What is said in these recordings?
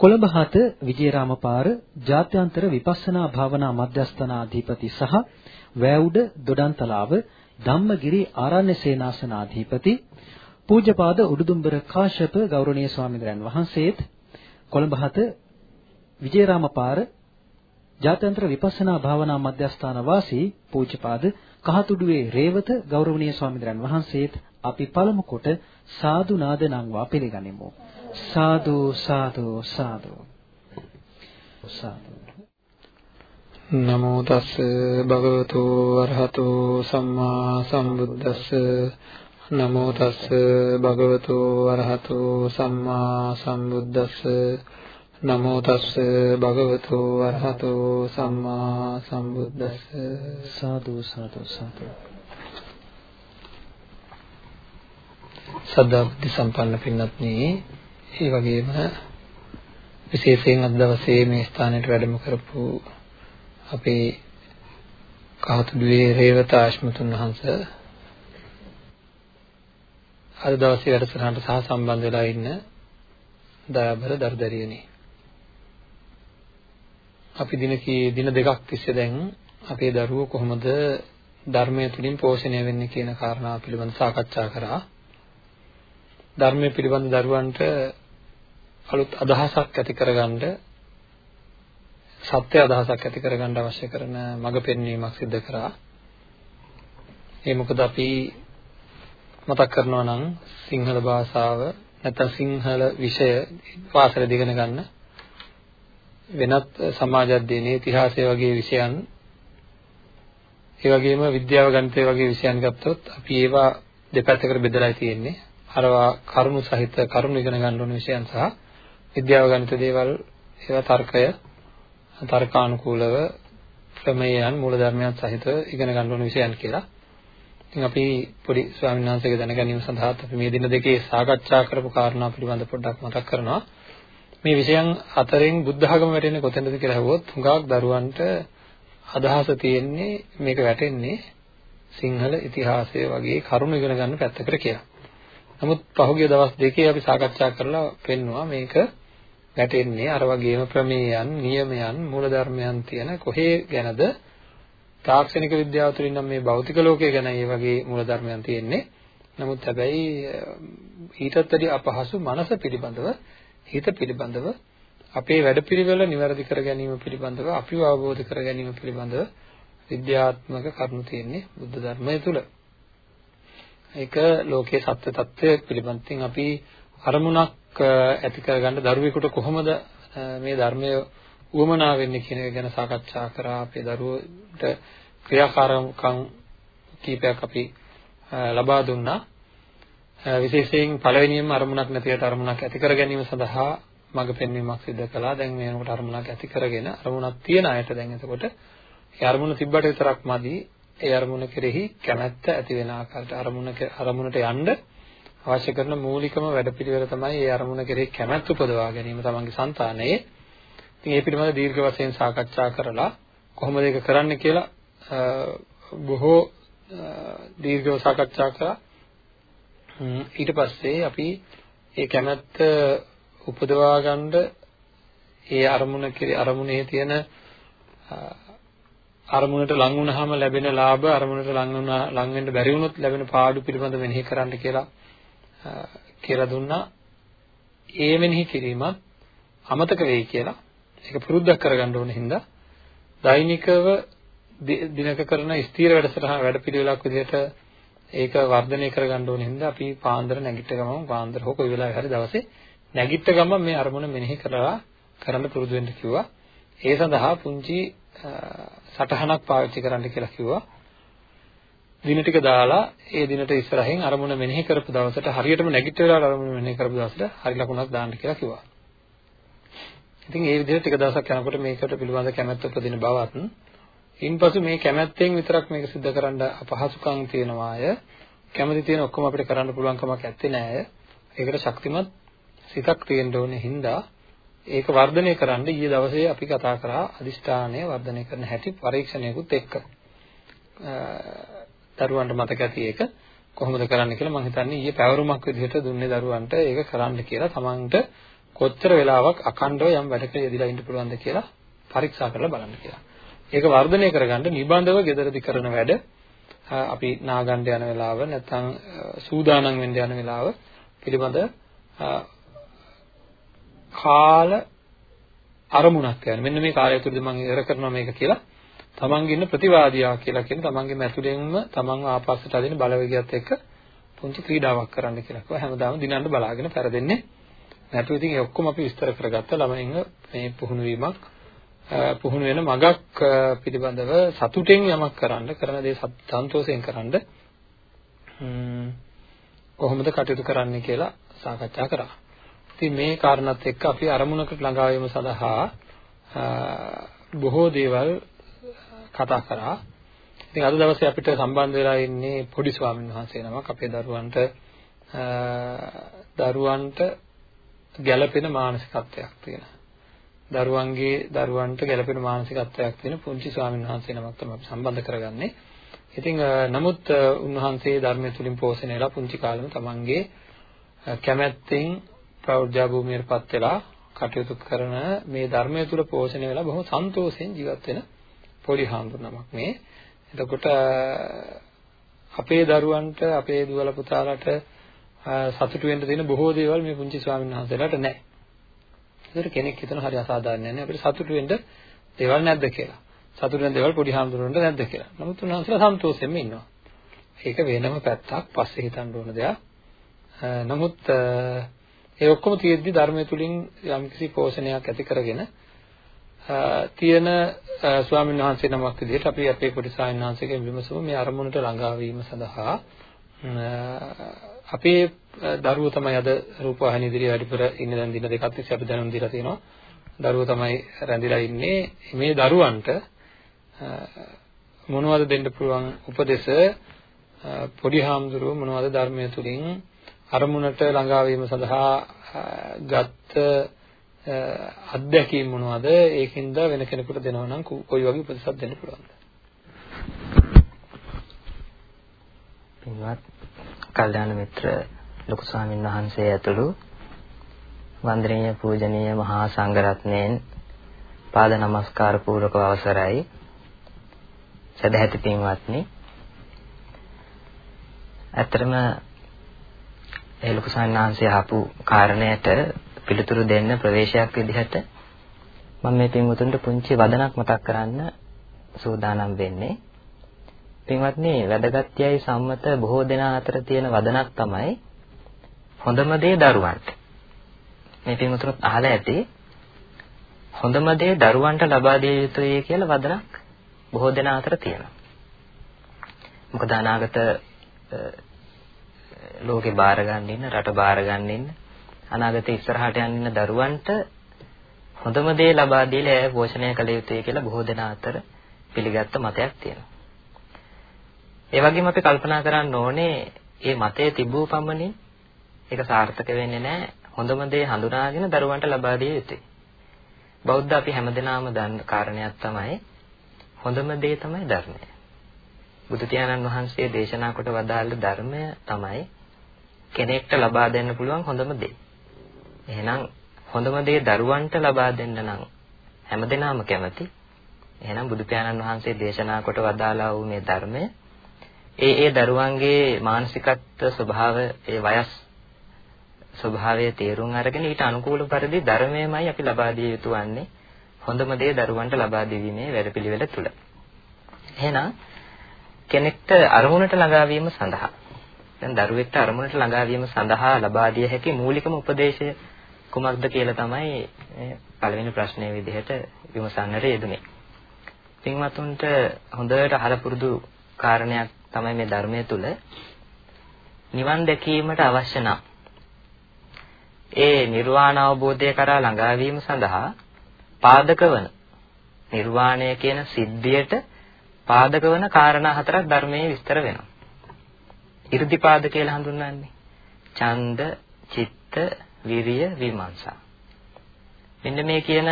වදාළ කොළඹ හත විජේරාමපාර ජාත්‍යන්තර විපස්සනා භාවනා මධ්‍යස්ථානාධිපති සහ වැවුඩ දොඩන්තලාව ධම්මගිරි ආරණ්‍ය සේනාසනාධිපති පූජ්‍යපාද උඩුදුම්බර කාශ්‍යප ගෞරවනීය ස්වාමීන් වහන්සේත් කොළඹ හත විජේරාමපාර ජාත්‍යන්තර විපස්සනා භාවනා මධ්‍යස්ථාන වාසී පූජ්‍යපාද කහතුඩුවේ රේවත ගෞරවනීය ස්වාමීන් වහන්සේත් අපි පළමු කොට සාදු නාද නංවා පිළිගනිමු. සාදු සාදු සාදු. සාදු. නමෝ තස් භගවතු වරහතු සම්මා සම්බුද්දස්ස. නමෝ තස් භගවතු වරහතු සම්මා සම්බුද්දස්ස. නමෝ තස්ස භගවතු වරහතු සම්මා සම්බුද්දස්ස. සාදු සාදු සාදු. සද්ධා බුද්ධ සම්පන්න පින්වත්නි ඒ වගේම විශේෂයෙන් අද දවසේ මේ ස්ථානයට වැඩම කරපු අපේ කහතුඩුවේ රේවත ආශ්මතුන් වහන්සේ අද දවසේ වැඩසටහනට සහ සම්බන්ධ වෙලා ඉන්න දයාබර දර්දරියනේ අපි දින කී දින දෙකක් තිස්සේ දැන් අපේ දරුවෝ කොහොමද ධර්මය තුලින් පෝෂණය වෙන්නේ කියන කාරණා පිළිබඳව සාකච්ඡා කරා. ධර්මයේ පිළිබඳ දරුවන්ට අලුත් අදහසක් ඇති කරගන්න සත්‍ය අදහසක් ඇති කරගන්න අවශ්‍ය කරන මඟ පෙන්වීමක් සිදු කරා. ඒ මොකද අපි මතක් කරනවා නම් සිංහල භාෂාව නැත්නම් සිංහල විෂය පාසල දිගන ගන්න වෙනත් සමාජ අධ්‍යයනයේ ඉතිහාසය වගේ විෂයන් ඒ වගේම විද්‍යාව ගණිතය වගේ විෂයන් ගත්තොත් අපි ඒවා දෙපැත්තකට බෙදලා තියෙන්නේ. අරවා කරුණු සහිත කරුණු ඉගෙන ගන්න ඕන විෂයන් සහ විද්‍යාව ගණිත දේවල් ඒවා තර්කය තර්කානුකූලව ප්‍රමේයයන් මූලධර්මයන් සහිත ඉගෙන ගන්න ඕන විෂයන් කියලා. ඉතින් අපි පොඩි ස්වාමීන් වහන්සේගේ දැනගැනීම සඳහා අපි මේ දින දෙකේ සාකච්ඡා කරපු කාරණා පිළිබඳ පොඩ්ඩක් මතක් කරනවා. මේ විෂයන් අතරින් බුද්ධ ධර්ම වැටෙන්නේ කොතැනද කියලා අහුවොත් හුඟක් දරුවන්ට අදහස තියෙන්නේ මේක වැටෙන්නේ සිංහල ඉතිහාසය වගේ කරුණු ඉගෙන ගන්න පැත්තකට කියලා. නමුත් පහුගිය දවස් දෙකේ අපි සාකච්ඡා කරලා පෙන්නවා මේක වැටෙන්නේ අර වගේම ප්‍රමේයයන්, නියමයන්, මූලධර්මයන් තියෙන කොහේ ගැනද තාක්ෂණික විද්‍යාව තුළින් නම් මේ භෞතික ලෝකය ගැන ඒ වගේ මූලධර්මයන් තියෙන්නේ. නමුත් හැබැයි ඊටත් වැඩි අපහසු මනස පිළිබඳව හිත පිළිබඳව අපේ වැඩපිළිවෙල નિවැරදි කර ගැනීම පිළිබඳව අපිව අවබෝධ කර ගැනීම පිළිබඳව විද්‍යාත්මක කරුණු තියෙන්නේ බුද්ධ ධර්මය තුල. ඒක ලෝකයේ සත්‍ය తත්වය පිළිබඳින් අපි අරමුණක් ඇති කරගන්න දරුවෙකුට කොහොමද මේ ධර්මය උවමනා වෙන්නේ කියන එක ගැන සාකච්ඡා කරා අපේ දරුවන්ට ක්‍රියාකාරකම් කීපයක් අපි ලබා දුන්නා. විශේෂයෙන් පළවෙනියෙන්ම අරමුණක් නැතිවට අරමුණක් ඇති කර ගැනීම සඳහා මඟ පෙන්වීමක් සිදු කළා. දැන් මේ වෙනකොට අරමුණක් ඇති කරගෙන අරමුණක් තියන අයට දැන් එතකොට ඒ අරමුණ තිබ්බට විතරක් මදි. ඒ අරමුණ කෙරෙහි කැමැත්ත ඇති වෙන ආකාරයට අරමුණ අරමුණට යන්න අවශ්‍ය කරන මූලිකම වැඩපිළිවෙල තමයි ඒ අරමුණ කෙරෙහි කැමැත්ත උපදවා ගැනීම තමන්ගේ సంతානයේ. ඉතින් ඒ පිළිබඳව දීර්ඝ වශයෙන් සාකච්ඡා කරලා කොහොමද ඒක කරන්න කියලා බොහෝ දීර්ඝව සාකච්ඡා කරලා ඊට පස්සේ අපි ඒ කැමැත්ත උපදවා ගන්න ඒ අරමුණ කෙරේ අරමුණේ තියෙන අරමුණට ලං වුණාම ලැබෙන ලාභ අරමුණට ලං වුණා ලං වෙන්න බැරි වුණොත් ලැබෙන පාඩු පිළිබඳ මෙනෙහි කරන්න කියලා කියලා දුන්නා ඒ මෙනෙහි කිරීමත් අමතක වෙයි කියලා ඒක පුරුද්දක් කරගන්න ඕන හින්දා දෛනිකව දිනක කරන ස්ථීර වැඩසටහන වැඩපිළිවෙලක් විදිහට ඒක වර්ධනය කරගන්න ඕන හින්දා අපි පාන්දර නැගිට ගමන් පාන්දර හෝ කොයි වෙලාවෙ හරි දවසේ නැගිට ගමන් මේ අරමුණ මෙනෙහි කරලා කරන්න පුරුදු වෙන්න කිව්වා. ඒ සඳහා පුංචි සටහනක් පාවිච්චි කරන්න කියලා කිව්වා. දින ටික දාලා ඒ දිනට ඉස්සරහින් අරමුණ මෙනෙහි කරපු දවසට හරියටම නැගිට වෙලාවට අරමුණ මෙනෙහි කරපු දවසට හරි ලකුණක් දාන්න කියලා කිව්වා. ඉතින් ඒ විදිහට ටික දවසක් යනකොට මේකට පිළිබඳ කැමැත්ත උපදින බවත් ඉන්පසු මේ කැමැත්තෙන් විතරක් මේක सिद्ध කරන්න අපහසුකම් තියෙනවාය. කැමති තියෙන ඔක්කොම අපිට කරන්න පුළුවන් කමක් නැත්තේ නෑ. ඒකට ශක්තිමත් සිතක් තියෙන්න ඕනේ හින්දා ඒක වර්ධනය කරන්න ඊයේ දවසේ අපි කතා කරා අදිෂ්ඨානය වර්ධනය කරන හැටි පරීක්ෂණයකුත් එක්ක. දරුවන්ට මතක ඇති ඒක කොහොමද කරන්න කියලා මම හිතන්නේ ඊයේ පැවරුමක් විදිහට දුන්නේ දරුවන්ට ඒක කරන්න කියලා තමන්ට කොච්චර වෙලාවක් අඛණ්ඩව යම් වැඩක යෙදලා ඉන්න පුළුවන්ද කියලා පරීක්ෂා කරලා බලන්න කියලා. ඒක වර්ධනය කරගන්න නිබඳව gederedi කරන වැඩ අපි නාගන්න යන වෙලාව නැත්නම් සූදානම් වෙන්න යන වෙලාව පිළිබඳ කාල අරමුණක් කියන්නේ මෙන්න මේ කාලය තුළදී මම ඉවර කරනවා මේක කියලා. තමන්ගේ ඉන්න ප්‍රතිවාදියා කියලා කියන තමන්ගේ මැතුලෙන්ම තමන්ව ආපස්සට අදින බලවේගයත් එක්ක පුංචි ක්‍රීඩාවක් කරන්න කියලා. කිව්වා හැමදාම දිනන්න බලාගෙන පෙරදෙන්නේ. නැතු ඉතින් ඒ ඔක්කොම අපි විස්තර කරගත්තා. ළමයින්ව මේ පුහුණු වීමක් පුහුණු වෙන මගක් පිළිබඳව සතුටෙන් යමක් කරන්න කරන දේ සන්තෝෂයෙන් කරන්න කොහොමද කටයුතු කරන්නේ කියලා සාකච්ඡා කරා. ඉතින් මේ කාරණාත් එක්ක අපි අරමුණකට ළඟා වීම සඳහා බොහෝ දේවල් කතා කරා. ඉතින් අද දවසේ අපිට සම්බන්ධ වෙලා ඉන්නේ පොඩි ස්වාමීන් වහන්සේ නමක් අපේ දරුවන්ට දරුවන්ට ගැළපෙන මානසිකත්වයක් තියෙන. දරුවන්ගේ දරුවන්ට ගැළපෙන මානසිකත්වයක් තියෙන පුංචි ස්වාමීන් වහන්සේ නමක් තමයි අපි සම්බන්ධ කරගන්නේ. ඉතින් නමුත් උන්වහන්සේ ධර්මය තුලින් පෝෂණය වෙලා පුංචි කාලෙම තමන්ගේ කැමැත්තෙන් ප්‍රෞಢ භූමියටපත් වෙලා කටයුතු කරන මේ ධර්මය තුල පෝෂණය වෙලා බොහොම සන්තෝෂයෙන් ජීවත් වෙන පොඩි හාමුදුරුවමක් මේ. එතකොට අපේ දරුවන්ට අපේ දුවල පුතාලට සතුටු වෙන්න තියෙන බොහෝ දේවල් මේ පුංචි ස්වාමීන් වහන්සේලාට නැහැ. ඒකට කෙනෙක් හිතන හරි අසාධාරණයක් නේ අපිට සතුටු වෙන්න දේවල් නැද්ද කියලා. සතුටු වෙන දේවල් පොඩි හාමුදුරුවන්ට නැද්ද කියලා. නමුත් උන්වහන්සේලා සන්තෝෂයෙන්ම ඉන්නවා. ඒක වෙනම පැත්තක් පස්සේ හිතන්න ඕන දෙයක්. නමුත් ඒ ඔක්කොම තියෙද්දි ධර්මය තුලින් යම්කිසි පෝෂණයක් ඇති කරගෙන තියෙන ස්වාමීන් වහන්සේ නමක් විදිහට අපි අපේ පොඩි ස්වාමීන් වහන්සේගෙන් විමසමු මේ අරමුණට ළඟා වීම සඳහා අපේ දරුවෝ තමයි අද රූපවාහිනිය ඉදිරියේ වැඩිපුර ඉන්න දැන් දින දෙකක් තිස්සේ අපි දැනුම් දීලා තියෙනවා. දරුවෝ තමයි රැඳිලා ඉන්නේ. මේ දරුවන්ට මොනවද දෙන්න පුළුවන් උපදෙස් පොඩි හාමුදුරුවෝ මොනවද ධර්මයේ තුලින් අරමුණට ළඟා වීම සඳහා ගත්ත අත්දැකීම් මොනවද? ඒකින්ද වෙන කෙනෙකුට දෙනවා නම් කොයි වගේ උපදෙසක් දෙන්න පුළුවන්ද? පින්වත් කල්යාණ මිත්‍ර ලොකු ස්වාමීන් වහන්සේ ඇතුළු වන්දනීය පූජනීය මහා සංඝරත්නයන් පාද නමස්කාර පූර්වක අවසරයි සදැහැති පින්වත්නි ඇත්තටම ඒ ලොකු සාන්නාංශය ආපු කාරණයට පිළිතුරු දෙන්න ප්‍රවේශයක් විදිහට මම මේ පින්වතුන්ට පුංචි වදනක් මතක් කරන්න සූදානම් වෙන්නේ. පින්වත්නි වැදගත්යයි සම්මත බොහෝ දෙනා අතර තියෙන වදනක් තමයි හොඳම දේ දරුවන්ට. මේ පින්වතුන්ත් අහලා ඇති හොඳම දේ දරුවන්ට ලබා දිය යුතුයි කියලා වදනක් බොහෝ දෙනා අතර තියෙනවා. මොකද අනාගත ලෝකේ බාර ගන්න ඉන්න රට බාර ගන්න ඉන්න අනාගතේ ඉස්සරහට යන්න ඉන්න දරුවන්ට හොඳම දේ ලබා දීලා ඇය පෝෂණය කළ යුතුයි කියලා බොහෝ දෙනා අතර පිළිගත්ත මතයක් තියෙනවා. ඒ වගේම අපි කල්පනා කරන්න ඕනේ මේ මතය තිබූ පමණින් ඒක සාර්ථක වෙන්නේ නැහැ. හොඳම දේ හඳුනාගෙන දරුවන්ට ලබා දිය යුතුයි. බෞද්ධ අපි හැමදෙනාම දන්න කාරණයක් තමයි හොඳම දේ තමයි ධර්මය. බුදු පියාණන් වහන්සේ දේශනා කොට වදාළ ධර්මය තමයි කෙනෙක්ට ලබා දෙන්න පුළුවන් හොඳම දේ. එහෙනම් හොඳම දේ දරුවන්ට ලබා දෙන්න නම් හැමදෙනාම කැමති. එහෙනම් බුදු පියාණන් වහන්සේ දේශනා කොට වදාලා වූ මේ ධර්මය ඒ ඒ දරුවන්ගේ මානසිකත්ව ස්වභාව ඒ වයස් ස්වභාවය තේරුම් අරගෙන ඊට අනුකූල පරිදි ධර්මයමයි අපි ලබා දිය යුතු වන්නේ හොඳම දේ දරුවන්ට ලබා දීමේ වැඩපිළිවෙල තුල. එහෙනම් කෙනෙක්ට අරමුණට ළඟා වීම සඳහා දැන් දරුවෙක්ට අරමුණට ළඟා වීම සඳහා ලබා දිය හැකි මූලිකම උපදේශය කුමක්ද කියලා තමයි පළවෙනි ප්‍රශ්නයේ විදිහට විමසන්නට යෙදුනේ. පින්වත්තුන්ට හොඳට අහලා පුරුදු කාරණයක් තමයි මේ ධර්මයේ තුල නිවන් දැකීමට අවශ්‍ය නම් ඒ නිර්වාණ අවබෝධය කරා ළඟා වීම සඳහා පාදක වන නිර්වාණය කියන සිද්ධියට පාදක වන කාරණා හතරක් ධර්මයේ විස්තර වෙනවා. 이르දිපාද කියලා හඳුන්වන්නේ. ඡන්ද, චිත්ත, විරිය, විමර්ශා. මෙන්න මේ කියන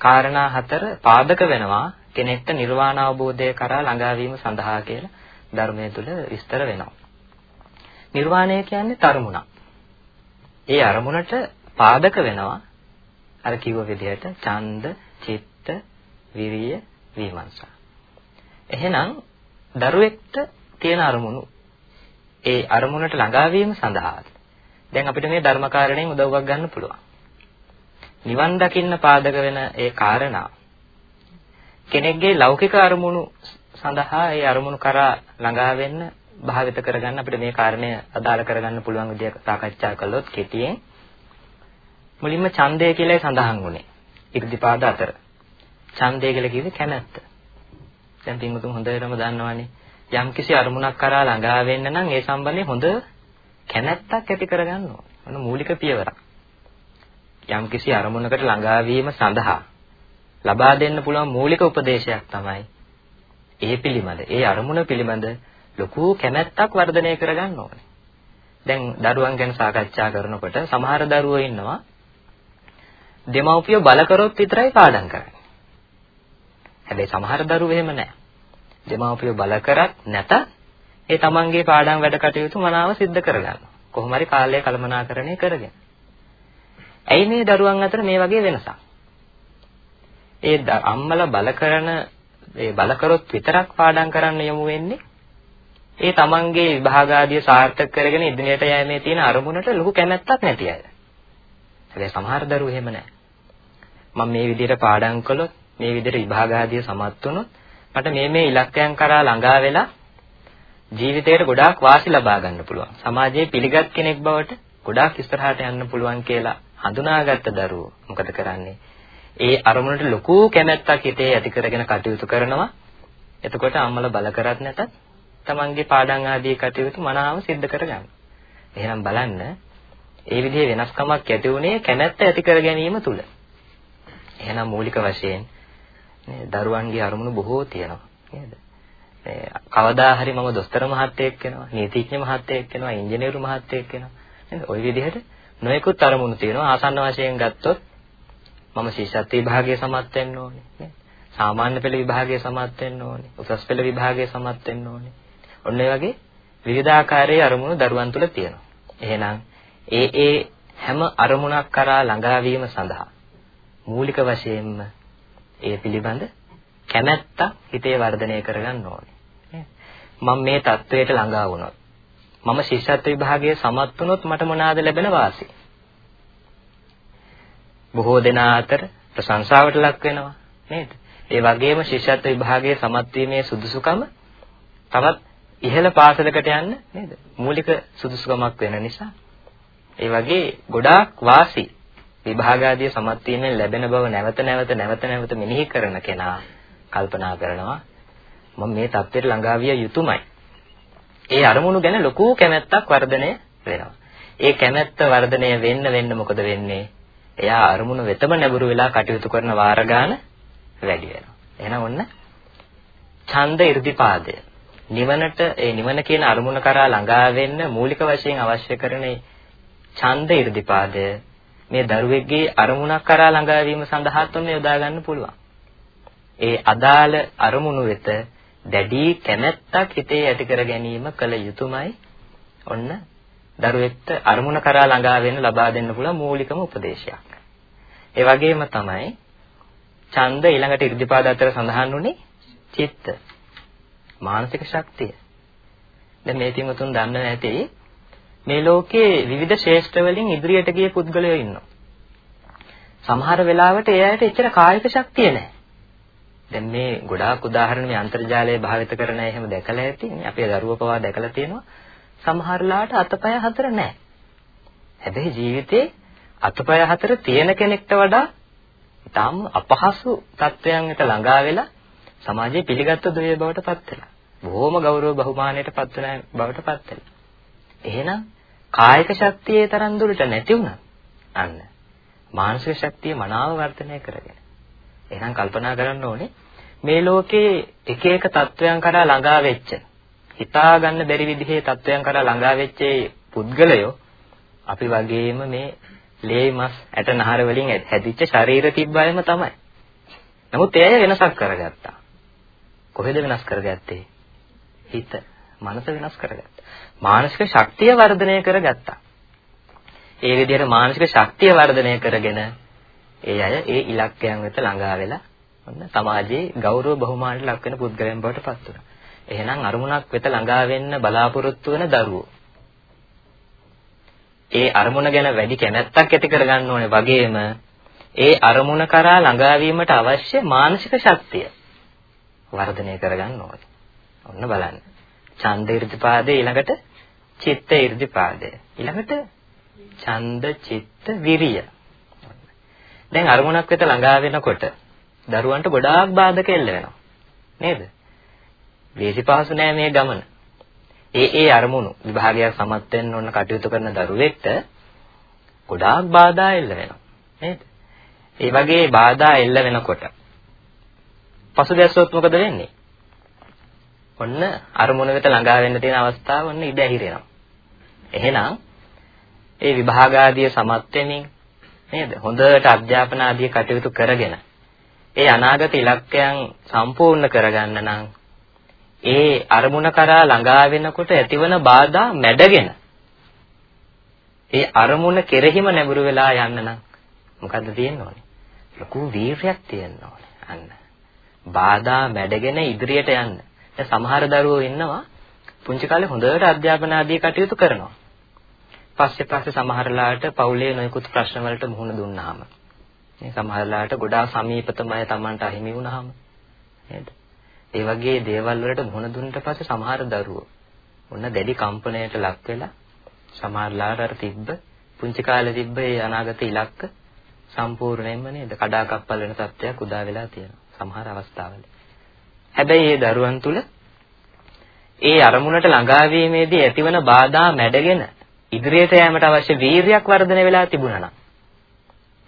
කාරණා හතර පාදක වෙනවා කෙනෙක්ට නිර්වාණ අවබෝධය කරා ළඟා වීම සඳහා කියලා ධර්මයේ තුල විස්තර වෙනවා. නිර්වාණය කියන්නේ තරමුණක්. ඒ අරමුණට පාදක වෙනවා අර කිව්ව විදිහට ඡන්ද, චිත්ත, විරිය, විමර්ශන. එහෙනම් දරුවෙක්ට තියෙන අරමුණු ඒ අරමුණට ළඟා වීම සඳහා දැන් අපිට මේ ධර්මකාරණයෙන් උදව්වක් ගන්න පුළුවන්. නිවන් දකින්න පාදක වෙන ඒ කාරණා කෙනෙක්ගේ ලෞකික අරමුණු සඳහා ඒ අරමුණු කරා ළඟා වෙන්න භාවිත කරගන්න අපිට මේ කාරණය අදාළ කරගන්න පුළුවන් විදිය සාකච්ඡා කළොත් කෙටියෙන් මුලින්ම ඡන්දය කියලායි සඳහන් වුනේ. ඉර්ධිපාද අතර. ඡන්දය කියලා කිව්වේ කැමැත්ත. දැන් පින්වතුන් හොඳටම දන්නවනේ යම්කිසි අරමුණක් කරා ළඟා වෙන්න නම් ඒ සම්බන්ධයෙන් හොඳ කැමැත්තක් ඇති කරගන්න ඕන. මොන මූලික පියවරක්. යම්කිසි අරමුණකට ළඟා වීම සඳහා ලබා දෙන්න පුළුවන් මූලික උපදේශයක් තමයි ඒ පිළිබඳ ඒ අරමුණ පිළිබඳ ලොකු කැමැත්තක් වර්ධනය කරගන්න ඕනේ. දැන් දරුවන් ගැන සාකච්ඡා කරනකොට සමහර දරුවෝ ඉන්නවා දෙමව්පියෝ බල කරොත් විතරයි පාඩම් කරන්නේ. හැබැයි සමහර දරුවෝ එහෙම නැහැ. දෙමව්පියෝ බල කරත් නැත ඒ තමන්ගේ පාඩම් වැඩ කටයුතු මනාව සිද්ධ කරගන්නවා. කොහොම හරි කාලය කළමනාකරණය කරගෙන. ඇයි මේ දරුවන් අතර මේ වගේ වෙනසක්? ඒ අම්මලා බල කරන ඒ බල කරොත් විතරක් පාඩම් කරන්න යමු වෙන්නේ ඒ තමන්ගේ විභාග ආදිය සාර්ථක කරගෙන ඉදිරියට යෑමේ තියෙන අරමුණට ලොකු කැමැත්තක් නැති අය. හැබැයි සමහර දරුවෝ එහෙම නැහැ. මම මේ විදිහට පාඩම් කළොත් මේ විදිහට විභාග ආදිය සමත් වුණොත් මට මේ මේ ඉලක්කයන් කරා ළඟා වෙලා ජීවිතයට ගොඩාක් වාසි ලබා ගන්න පුළුවන්. සමාජයේ පිළිගත් කෙනෙක් බවට ගොඩාක් ඉස්සරහට යන්න පුළුවන් කියලා හඳුනාගත්ත දරුවෝ මොකද කරන්නේ? ඒ අරමුණට ලොකු කැමැත්තක් හිතේ ඇති කරගෙන කටයුතු කරනවා. එතකොට අම්මලා බල කරත් නැතත් තමන්ගේ පාඩම් ආදී කටයුතු මනාව සිද්ධ කරගන්න. එහෙනම් බලන්න ඒ විදිහේ වෙනස්කමක් ඇති වුණේ කැමැත්ත ඇති කර ගැනීම තුල. එහෙනම් මූලික වශයෙන් දරුවන්ගේ අරමුණු බොහෝ තියෙනවා නේද? කවදා හරි මම දොස්තර මහත්තයෙක් වෙනවා, නීතිඥ මහත්තයෙක් වෙනවා, ඉංජිනේරු මහත්තයෙක් වෙනවා. නේද? ওই විදිහට නොයෙකුත් අරමුණු තියෙනවා. ආසන්න වශයෙන් ගත්තොත් මම ශිෂ්‍යත්ව විභාගයේ සමත් වෙන්න ඕනේ. නේද? සාමාන්‍ය පෙළ විභාගයේ සමත් වෙන්න ඕනේ. උසස් පෙළ විභාගයේ සමත් වෙන්න ඕනේ. ඔන්න ඒ වගේ විවිධාකාරයේ අරමුණු දරුවන් තුල තියෙනවා. එහෙනම් ඒ ඒ හැම අරමුණක් කරා ළඟා වීම සඳහා මූලික වශයෙන්ම ඒ පිළිබඳ කැමැත්තක් හිතේ වර්ධනය කරගන්න ඕනේ. මම මේ தത്വයට ළඟා වුණොත් මම ශිෂ්‍යත්ව විභාගයේ සමත් වුණොත් මට මොනවාද ලැබෙන වාසි? බොහෝ දෙනා අතර ප්‍රශංසාවට ලක් වෙනවා නේද? ඒ වගේම ශිෂ්‍යත්ව විභාගයේ සමත් වීමේ සුදුසුකම තවත් ඉහළ පාසලකට යන්න නේද? මූලික සුදුසුකමක් වෙන නිසා ඒ වගේ ගොඩාක් වාසි විභාගාදී සමත් වීමෙන් ලැබෙන බව නැවත නැවත නැවත නැවත මෙනෙහි කරන කෙනා කල්පනා කරනවා මම මේ தත්ත්වයට ළඟා විය යුතුමයි. ඒ අරමුණු ගැන ලොකු කැමැත්තක් වර්ධනය වෙනවා. ඒ කැමැත්ත වර්ධනය වෙන්න වෙන්න මොකද වෙන්නේ? එයා අරමුණු වෙතම නැඹුරු වෙලා කටයුතු කරන වාර ගන්න වැඩි වෙනවා. එහෙනම් ඔන්න ඡන්ද irdipaadය. නිවනට ඒ නිවන කියන අරමුණ කරා ළඟා වෙන්න මූලික වශයෙන් අවශ්‍ය කරන ඡන්ද irdipaadය මේ දරුවෙක්ගේ අරමුණක් කරා ළඟා වීම සඳහාත් මේ යොදා ගන්න පුළුවන්. ඒ අදාළ අරමුණු වෙත දැඩි කැමැත්තක් හිතේ ඇති කර ගැනීම කළ යුතුයමයි. ඔන්න දරුවෙක්ට අරමුණ කරා ළඟා වෙන්න ලබා දෙන්න පුළුවන් මූලිකම උපදේශයක්. ඒ වගේම තමයි ඡන්ද ඊළඟට ඉර්ධිපාද අතර සඳහන් වුනේ චිත්ත මානසික ශක්තිය. දැන් මේ තිමුතුන් දන්න නැති මේ ලෝකේ විවිධ ශේෂ්ඨ වලින් ඉදිරියට ගිය පුද්ගලයෝ ඉන්නවා. සමහර වෙලාවට ඒ අයට එච්චර කායික ශක්තිය නැහැ. දැන් මේ ගොඩාක් උදාහරණ මේ අන්තර්ජාලය භාවිත කරන අය එහෙම දැකලා ඇති. අපේ දරුවෝ පවා දැකලා තියෙනවා. සමහරලාට අතපය හතර නැහැ. හැබැයි ජීවිතේ අතපය හතර තියෙන කෙනෙක්ට වඩා ඊටාම් අපහසු තත්වයන්ට ළඟා වෙලා සමාජයේ පිළිගත් දොයේ බවට පත් වෙලා. බොහොම ගෞරව බහුමානයට පත් වෙන බවට පත් වෙලා. එහෙනම් කායික ශක්තියේ තරම් දුරට නැති වුණා. අන්න මානසික ශක්තිය මනාව වර්ධනය කරගෙන. එහෙනම් කල්පනා කරන්න ඕනේ මේ ලෝකේ එක එක තත්වයන් කරා ළඟා වෙච්ච හිතා ගන්න බැරි විදිහේ තත්වයන් කරා ළඟා වෙච්ච පුද්ගලයෝ අපි වගේම මේ ලේ මස් ඇට නහර වලින් හැදිච්ච ශරීර තිබ්බයම තමයි. නමුත් එය වෙනසක් කරගත්තා. කොහෙද වෙනස් කරගත්තේ? හිත, මනස වෙනස් කරගත්තා. මානසික ශක්තිය වර්ධනය කරගත්තා. ඒ විදිහට මානසික ශක්තිය වර්ධනය කරගෙන ඒ අය ඒ ඉලක්කයන් වෙත ළඟා වෙලා ඔන්න සමාජයේ ගෞරව බහුමානට ලක් වෙන පුද්ගලයන් බවට පත් වෙනවා. එහෙනම් අරමුණක් වෙත ළඟා වෙන්න බලාපොරොත්තු වෙන දරුවෝ. ඒ අරමුණ ගැන වැඩි කැමැත්තක් ඇති කරගන්න ඕනේ වගේම ඒ අරමුණ කරා ළඟා වීමට අවශ්‍ය මානසික ශක්තිය වර්ධනය කරගන්න ඕනේ. ඔන්න බලන්න. ඡන්ද irdipaade ඊළඟට චිත්ත irdipaade. ඊළඟට ඡන්ද චිත්ත විරිය. දැන් අරමුණක් වෙත ළඟා වෙනකොට දරුවන්ට ගොඩාක් බාධක එල්ල වෙනවා. නේද? වේසි පහසු නෑ මේ ගමන. ඒ ඒ අරමුණු විභාගයක් සමත් වෙන්න ඕන කටයුතු කරන දරුවෙක්ට ගොඩාක් බාධා එල්ල වෙනවා. නේද? ඒ වගේ බාධා එල්ල වෙනකොට පසුදැස්සොත් මොකද වෙන්නේ? ඔන්න අරමුණ වෙත ළඟා වෙන්න තියෙන අවස්ථාව ඔන්න ඉඩ ඇහිරෙනවා. එහෙනම් ඒ විභාග ආදිය සමත් වෙමින් නේද? හොඳට අධ්‍යාපන ආදිය කටයුතු කරගෙන ඒ අනාගත ඉලක්කයන් සම්පූර්ණ කරගන්න නම් ඒ අරමුණ කරා ළඟා වෙනකොට ඇතිවන බාධා මැඩගෙන ඒ අරමුණ කෙරෙහිම නැඹුරු වෙලා යන්න නම් මොකද්ද තියෙන්න ඕනේ? ලොකු වීරයක් තියෙන්න ඕනේ. අන්න. බාධා මැඩගෙන ඉදිරියට යන්න. දැන් සමහර දරුවෝ ඉන්නවා පුංචි කාලේ හොඳට අධ්‍යාපන ආදී කටයුතු කරනවා. පස්සේ පස්සේ සමහරලාට පවුලේ නොයෙකුත් ප්‍රශ්න වලට මුහුණ දුන්නාම මේ සමහරලාට ගොඩාක් සමීපතමය Tamanට අහිමි වුණාම නේද? ඒ වගේ දේවල් වලට මුහුණ දුන්නට පස්සේ සමහර දරුවෝ ඔන්න දැඩි කම්පනයට ලක් වෙලා සමහරලාට අර තිබ්බ පුංචි කාලේ තිබ්බ ඒ අනාගත ඉලක්ක සම්පූර්ණයෙන්ම නේද කඩාකප්පල් වෙන තත්ත්වයක් උදා වෙලා තියෙනවා සමහර අවස්ථාවල. හැබැයි මේ දරුවන් තුල ඒ අරමුණට ළඟා වීමේදී ඇතිවන බාධා මැඩගෙන ඉදිරියට යෑමට අවශ්‍ය වීරියක් වර්ධනය වෙලා තිබුණා නම්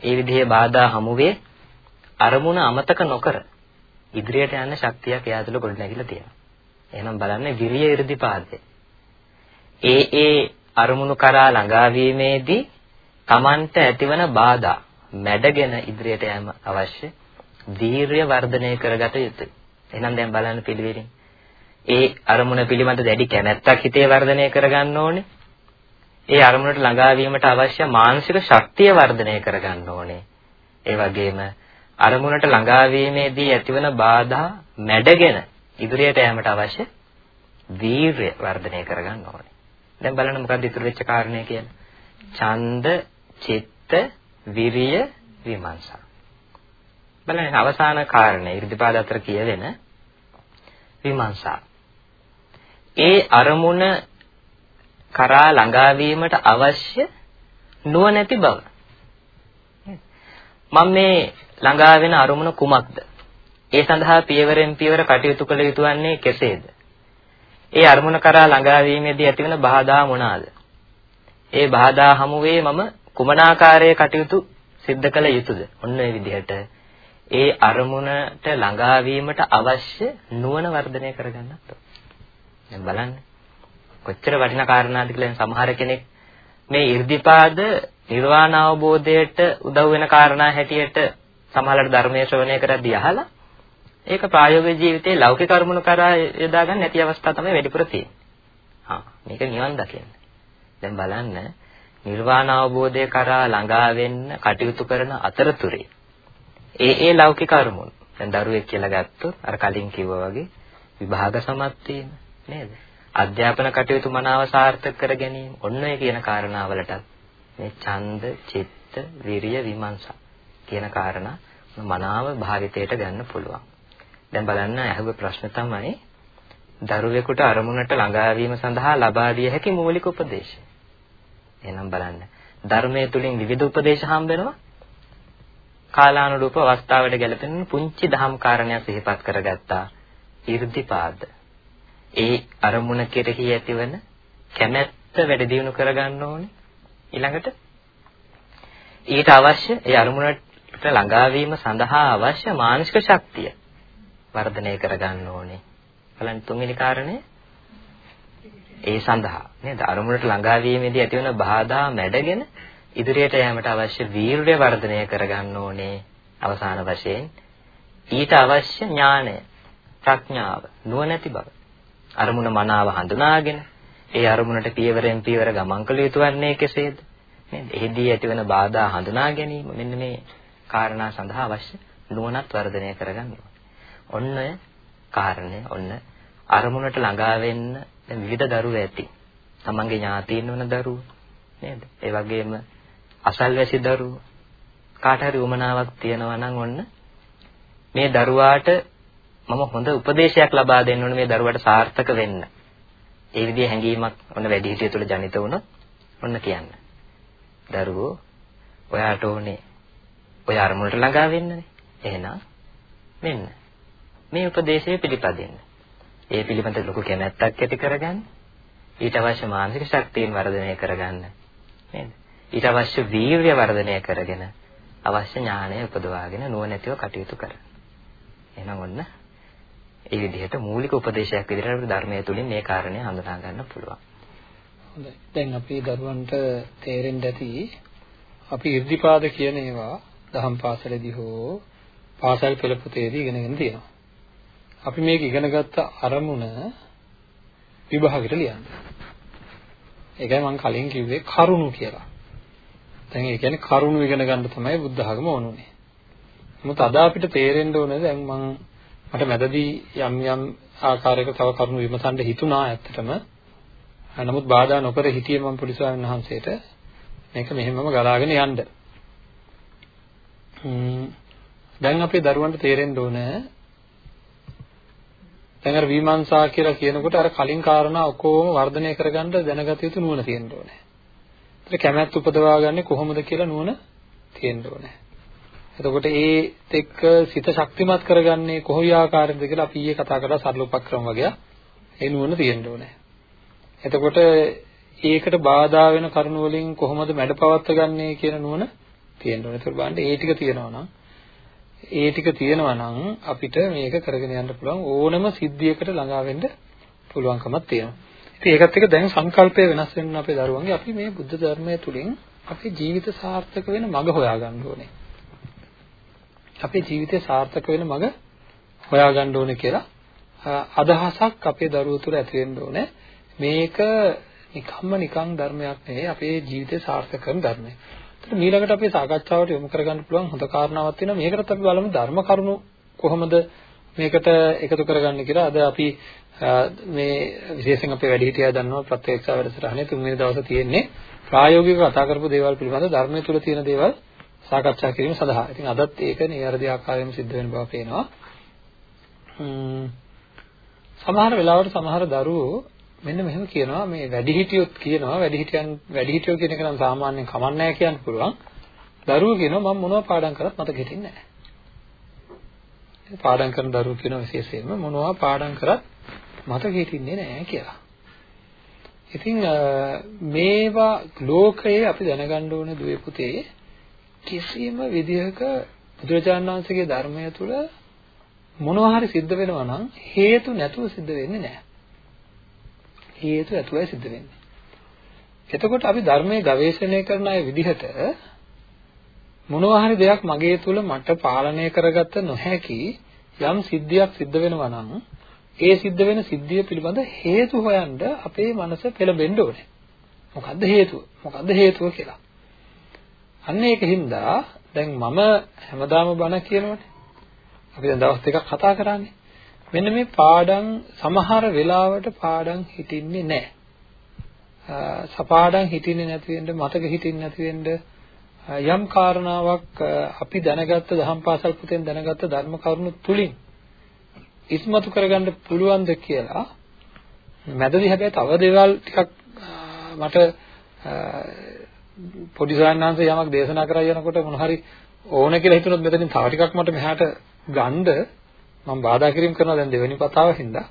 ඒ විදිහේ බාධා හමුවේ අරමුණ අමතක නොකර ඉදිරියට යන්න ශක්තියක් එයා තුළ ගොඩනැගිලා තියෙනවා. එහෙනම් බලන්න විරිය irdipaade. ඒ ඒ අරමුණු කරා ළඟා වීමේදී Tamanට ඇතිවන බාධා මැඩගෙන ඉදිරියට යෑම අවශ්‍ය ධීර්ය වර්ධනය කරගත යුතුයි. එහෙනම් දැන් බලන්න පිළිවෙලින්. ඒ අරමුණ පිළිබඳ දැඩි කැමැත්තක් හිතේ වර්ධනය කරගන්න ඕනේ. ඒ අරමුණට ළඟා වීමට අවශ්‍ය මානසික ශක්තිය වර්ධනය කරගන්න ඕනේ. ඒ වගේම අරමුණට ළඟා වීමේදී ඇතිවන බාධා මැඩගෙන ඉදිරියට යෑමට අවශ්‍ය වීර්ය වර්ධනය කරගන්න ඕනේ. දැන් බලන්න මොකක්ද ඉතුරු වෙච්ච කාරණේ කියලා. ඡන්ද, චිත්ත, විරිය, විමර්ශන. බලන්න අවසාන කාරණේ ඉර්ධිපාද අතර කියවෙන විමර්ශන. ඒ අරමුණ කරා ළඟා වීමට අවශ්‍ය නුවණැති බව. මම මේ ළඟා වෙන අරමුණ කුමක්ද? ඒ සඳහා පියවරෙන් පියවර කටයුතු කළ යුතු වන්නේ කෙසේද? ඒ අරමුණ කරා ළඟා වීමේදී ඇතිවන බාධා මොනවාද? ඒ බාධා හමුවේ මම කුමනාකාරයේ කටයුතු සිද්ධ කළ යුතුද? ඔන්න ඒ විදිහට ඒ අරමුණට ළඟා වීමට අවශ්‍ය නුවණ වර්ධනය කරගන්නත් දැන් බලන්න කොච්චර වටිනා කාරණාද කියලා සමහර කෙනෙක් මේ 이르දිපාද නිර්වාණ අවබෝධයට උදව් වෙන කාරණා හැටියට සමහරවිට ධර්මයේ ශ්‍රවණය කරද්දී අහලා ඒක ප්‍රායෝගික ජීවිතේ ලෞකික කර්මණු කරා යොදා ගන්න නැති අවස්ථා තමයි වැඩිපුර තියෙන්නේ. හා මේක නිවන් දකින්න. දැන් බලන්න නිර්වාණ අවබෝධය කරා ළඟා වෙන්න කටයුතු කරන අතරතුරේ ඒ ඒ ලෞකික කර්මණු දැන් දරුවෙක් කියලා ගත්තොත් අර කලින් කිව්වා වගේ විභාග සමත් වීම නේද? අධ්‍යාපන කටයුතු මනාව සාර්ථක කර ගැනීම ඔන්න ඔය කියන කාරණාවලට මේ ඡන්ද, චිත්ත, විරිය, විමර්ශන කියන කාරණා මනාව භාවිතයට ගන්න පුළුවන්. දැන් බලන්න අහුව ප්‍රශ්න තමයි දරුවෙකුට අරමුණට ළඟා වීම සඳහා ලබා දිය හැකි මූලික උපදේශය. එහෙනම් බලන්න ධර්මයේ තුලින් විවිධ උපදේශ හම්බ වෙනවා. කාලානුරූප අවස්ථාවට ගැලපෙන පුංචි දහම් කාරණයක් සිහිපත් කරගත්තා. 이르දිපාද. ඒ අරමුණ කෙරෙහි ඇතිවන කැමැත්ත වැඩි දියුණු කරගන්න ඕනේ. ඊළඟට ඊට අවශ්‍ය ඒ අරමුණට ළඟා වීම සඳහා අවශ්‍ය මානසික ශක්තිය වර්ධනය කරගන්න ඕනේ. බලන්න තුන්වෙනි කාරණය ඒ සඳහා නේද අරමුණට ළඟා වීමේදී ඇතිවන බාධා මැඩගෙන ඉදිරියට යාමට අවශ්‍ය වීරිය වර්ධනය කරගන්න ඕනේ. අවසාන වශයෙන් ඊට අවශ්‍ය ඥානය ප්‍රඥාව නුවණැති බව අරමුණ මනාව හඳුනාගෙන ඒ අරමුණට පියවරෙන් පියවර ගමන් කළ යුතු වන්නේ කෙසේද නේද? එහිදී ඇතිවන බාධා හඳුනා ගැනීම මෙන්න මේ කාරණා සඳහා අවශ්‍ය නුවණත් වර්ධනය කරගන්න ඔන්න ඔය කාරණය ඔන්න අරමුණට ළඟා වෙන්න විවිධ දරුවෝ ඇති. තමන්ගේ ඥාතීන් වන දරුවෝ නේද? ඒ වගේම අසල්වැසි දරුවෝ කාට හරි උමනාවක් තියෙනවා නම් ඔන්න මේ දරුවාට මම හොඳ උපදේශයක් ලබා දෙන්න ඕනේ මේ දරුවාට සාර්ථක වෙන්න. ඒ විදිහේ හැඟීමක් ඔන්න වැඩිහිටිය තුළ ජනිත වුණොත් ඔන්න කියන්න. දරුවෝ ඔයාට ඕනේ ඔය අරමුණට ළඟා වෙන්නනේ. එහෙනම් මෙන්න මේ උපදේශය පිළිපදින්න. ඒ පිළිබඳ ලොකු කැමැත්තක් ඇති කරගන්න. ඊට අවශ්‍ය මානසික ශක්තියන් වර්ධනය කරගන්න. නේද? ඊට අවශ්‍ය වීර්ය වර්ධනය කරගෙන අවශ්‍ය ඥානය උපදවාගෙන නුවණැතිව කටයුතු කරන්න. එහෙනම් ඔන්න ඒ විදිහට මූලික උපදේශයක් විදිහට අපිට ධර්මයේ තුලින් මේ කාරණය හඳුනා ගන්න පුළුවන්. හොඳයි. දැන් අපි දරුවන්ට තේරෙන්න ඇති අපි 이르දිපාද කියන ඒවා දහම් පාසලේදී හෝ පාසල් පෙළ පොතේදී ඉගෙනගෙන තියෙනවා. අපි මේක ඉගෙනගත්ත අරමුණ විභාගෙට ලියන්න. ඒකයි මම කලින් කිව්වේ කරුණු කියලා. දැන් ඒ කියන්නේ කරුණු ඉගෙන ගන්න තමයි බුද්ධ ධර්ම ඕනුනේ. මොකද අද අපිට තේරෙන්න ඕනේ දැන් මම මට මැදදී යම් යම් ආකාරයක තව කරුණු විමසන්න හිතුණා ඇත්තටම. නමුත් බාධා නොකර හිටියේ මම පොඩි ස්වාමීන් වහන්සේට මේක මෙහෙමම ගලාගෙන යන්න. දැන් අපේ දරුවන්ට තේරෙන්න ඕනේ දැන් අර විමර්ශා කියලා කියනකොට අර කලින් කාරණා ඔක්කොම වර්ධනය කරගන්න දැනගත යුතු නුවණ තියෙන්න ඕනේ. ඒත් කැමැත්ත උපදවා ගන්න කොහොමද කියලා නුවණ තියෙන්න ඕනේ. එතකොට ඒත් එක්ක සිත ශක්තිමත් කරගන්නේ කොහොම ආකාරයකද කියලා අපි ඊයේ කතා කරලා සරල උපක්‍රම වගේ ඒ නුවණ තියෙන්න ඕනේ. එතකොට ඒකට බාධා වෙන කරුණු වලින් කොහොමද මැඩපවත්ව ගන්නේ කියන නුවණ තියෙන්න ඕනේ. ඒතර බලන්න ඒ ටික තියෙනවා නම් ඒ ටික තියෙනවා නම් අපිට මේක කරගෙන යන්න පුළුවන් ඕනම සිද්ධියකට ළඟා වෙන්න පුළුවන්කමක් තියෙනවා. ඉතින් ඒකත් එක්ක දැන් සංකල්පය වෙනස් වෙන්න අපේ දරුවන්ගේ අපි මේ බුද්ධ ධර්මය තුලින් අපේ ජීවිත සාර්ථක වෙන මඟ හොයාගන්න ඕනේ. අපේ ජීවිතය සාර්ථක වෙන මඟ හොයාගන්න ඕනේ කියලා අදහසක් අපේ දරුවෝ තුළ ඇති වෙන්න ඕනේ. මේක නිකම්ම නිකං ධර්මයක් නෙවෙයි අපේ ජීවිතය සාර්ථක කරන ධර්මයක්. ඒත් ඊළඟට අපේ සාකච්ඡාවට යොමු කරගන්න පුළුවන් හොඳ කාරණාවක් තියෙනවා. මේකටත් අපි බලමු ධර්ම කරුණු කොහොමද මේකට එකතු කරගන්නේ කියලා. අද අපි මේ විශේෂයෙන් අපේ වැඩිහිටියා දන්නවා ප්‍රත්‍යක්ෂ වැඩසටහනේ තුන්වෙනි දවසේ තියෙන්නේ ප්‍රායෝගිකව කතා කරපු දේවල් පිළිබඳ ධර්මයේ තුල තියෙන දේවල් සාකච්ඡා කිරීම සඳහා. ඉතින් අදත් ඒක නිවැරදි ආකාරයෙන්ම සිද්ධ වෙන බව පේනවා. සමහර වෙලාවට සමහර දරුවෝ මෙන්න මෙහෙම කියනවා මේ වැඩිහිටියොත් කියනවා වැඩිහිටියන් වැඩිහිටියෝ කියන එක නම් සාමාන්‍යයෙන් කමන්නේ නැහැ කියන්න පුළුවන්. දරුවෝ කියනවා මම මොනවද පාඩම් කරත් මතක හිටින්නේ නැහැ. පාඩම් කරන දරුවෝ කියනවා විශේෂයෙන්ම මොනවා පාඩම් කරත් මතක හිටින්නේ නැහැ කියලා. ඉතින් මේවා ලෝකයේ අපි දැනගන්න ඕනේ දුවේ පුතේ කිසිම විදිහක බුදුරජාණන් වහන්සේගේ ධර්මය තුළ මොනවා හරි සිද්ධ වෙනවා නම් හේතු නැතුව සිද්ධ වෙන්නේ නැහැ. හේතු ඇතුවයි සිද්ධ වෙන්නේ. එතකොට අපි ධර්මයේ ගවේෂණය කරන අය විදිහට මොනවා හරි දෙයක් මගේ තුල මට පාලනය කරගත්ත නොහැකි යම් සිද්ධියක් සිද්ධ වෙනවා නම් ඒ සිද්ධ වෙන සිද්ධිය පිළිබඳ හේතු හොයන්න අපේ මනස පෙළඹෙන්න ඕනේ. මොකද්ද හේතුව? මොකද්ද හේතුව කියලා. අන්න ඒකින්ද දැන් මම හැමදාම බණ කියනවනේ. අපි දැන් දවස් දෙකක් කතා කරන්නේ. මෙන්න මේ පාඩම් සමහර වෙලාවට පාඩම් හිටින්නේ නැහැ. සපාඩම් හිටින්නේ නැති වෙන්න මතක හිටින්නේ නැති වෙන්න යම් කාරණාවක් අපි දැනගත්ත දහම් පාසල් පුතෙන් දැනගත්ත ධර්ම කරුණු තුලින් ඉස්මතු කරගන්න පුළුවන්ද කියලා මැදදී හැබැයි තව දේවල් ටිකක් මට පොඩි සායනාංශ යමක් දේශනා කරා යනකොට මොන හරි ඕන කියලා හිතුනොත් මෙතනින් තව ටිකක් මට මෙහාට ගන්න මම බාධා කිරීම කරනවා දැන් දෙවෙනි පතාව හින්දා.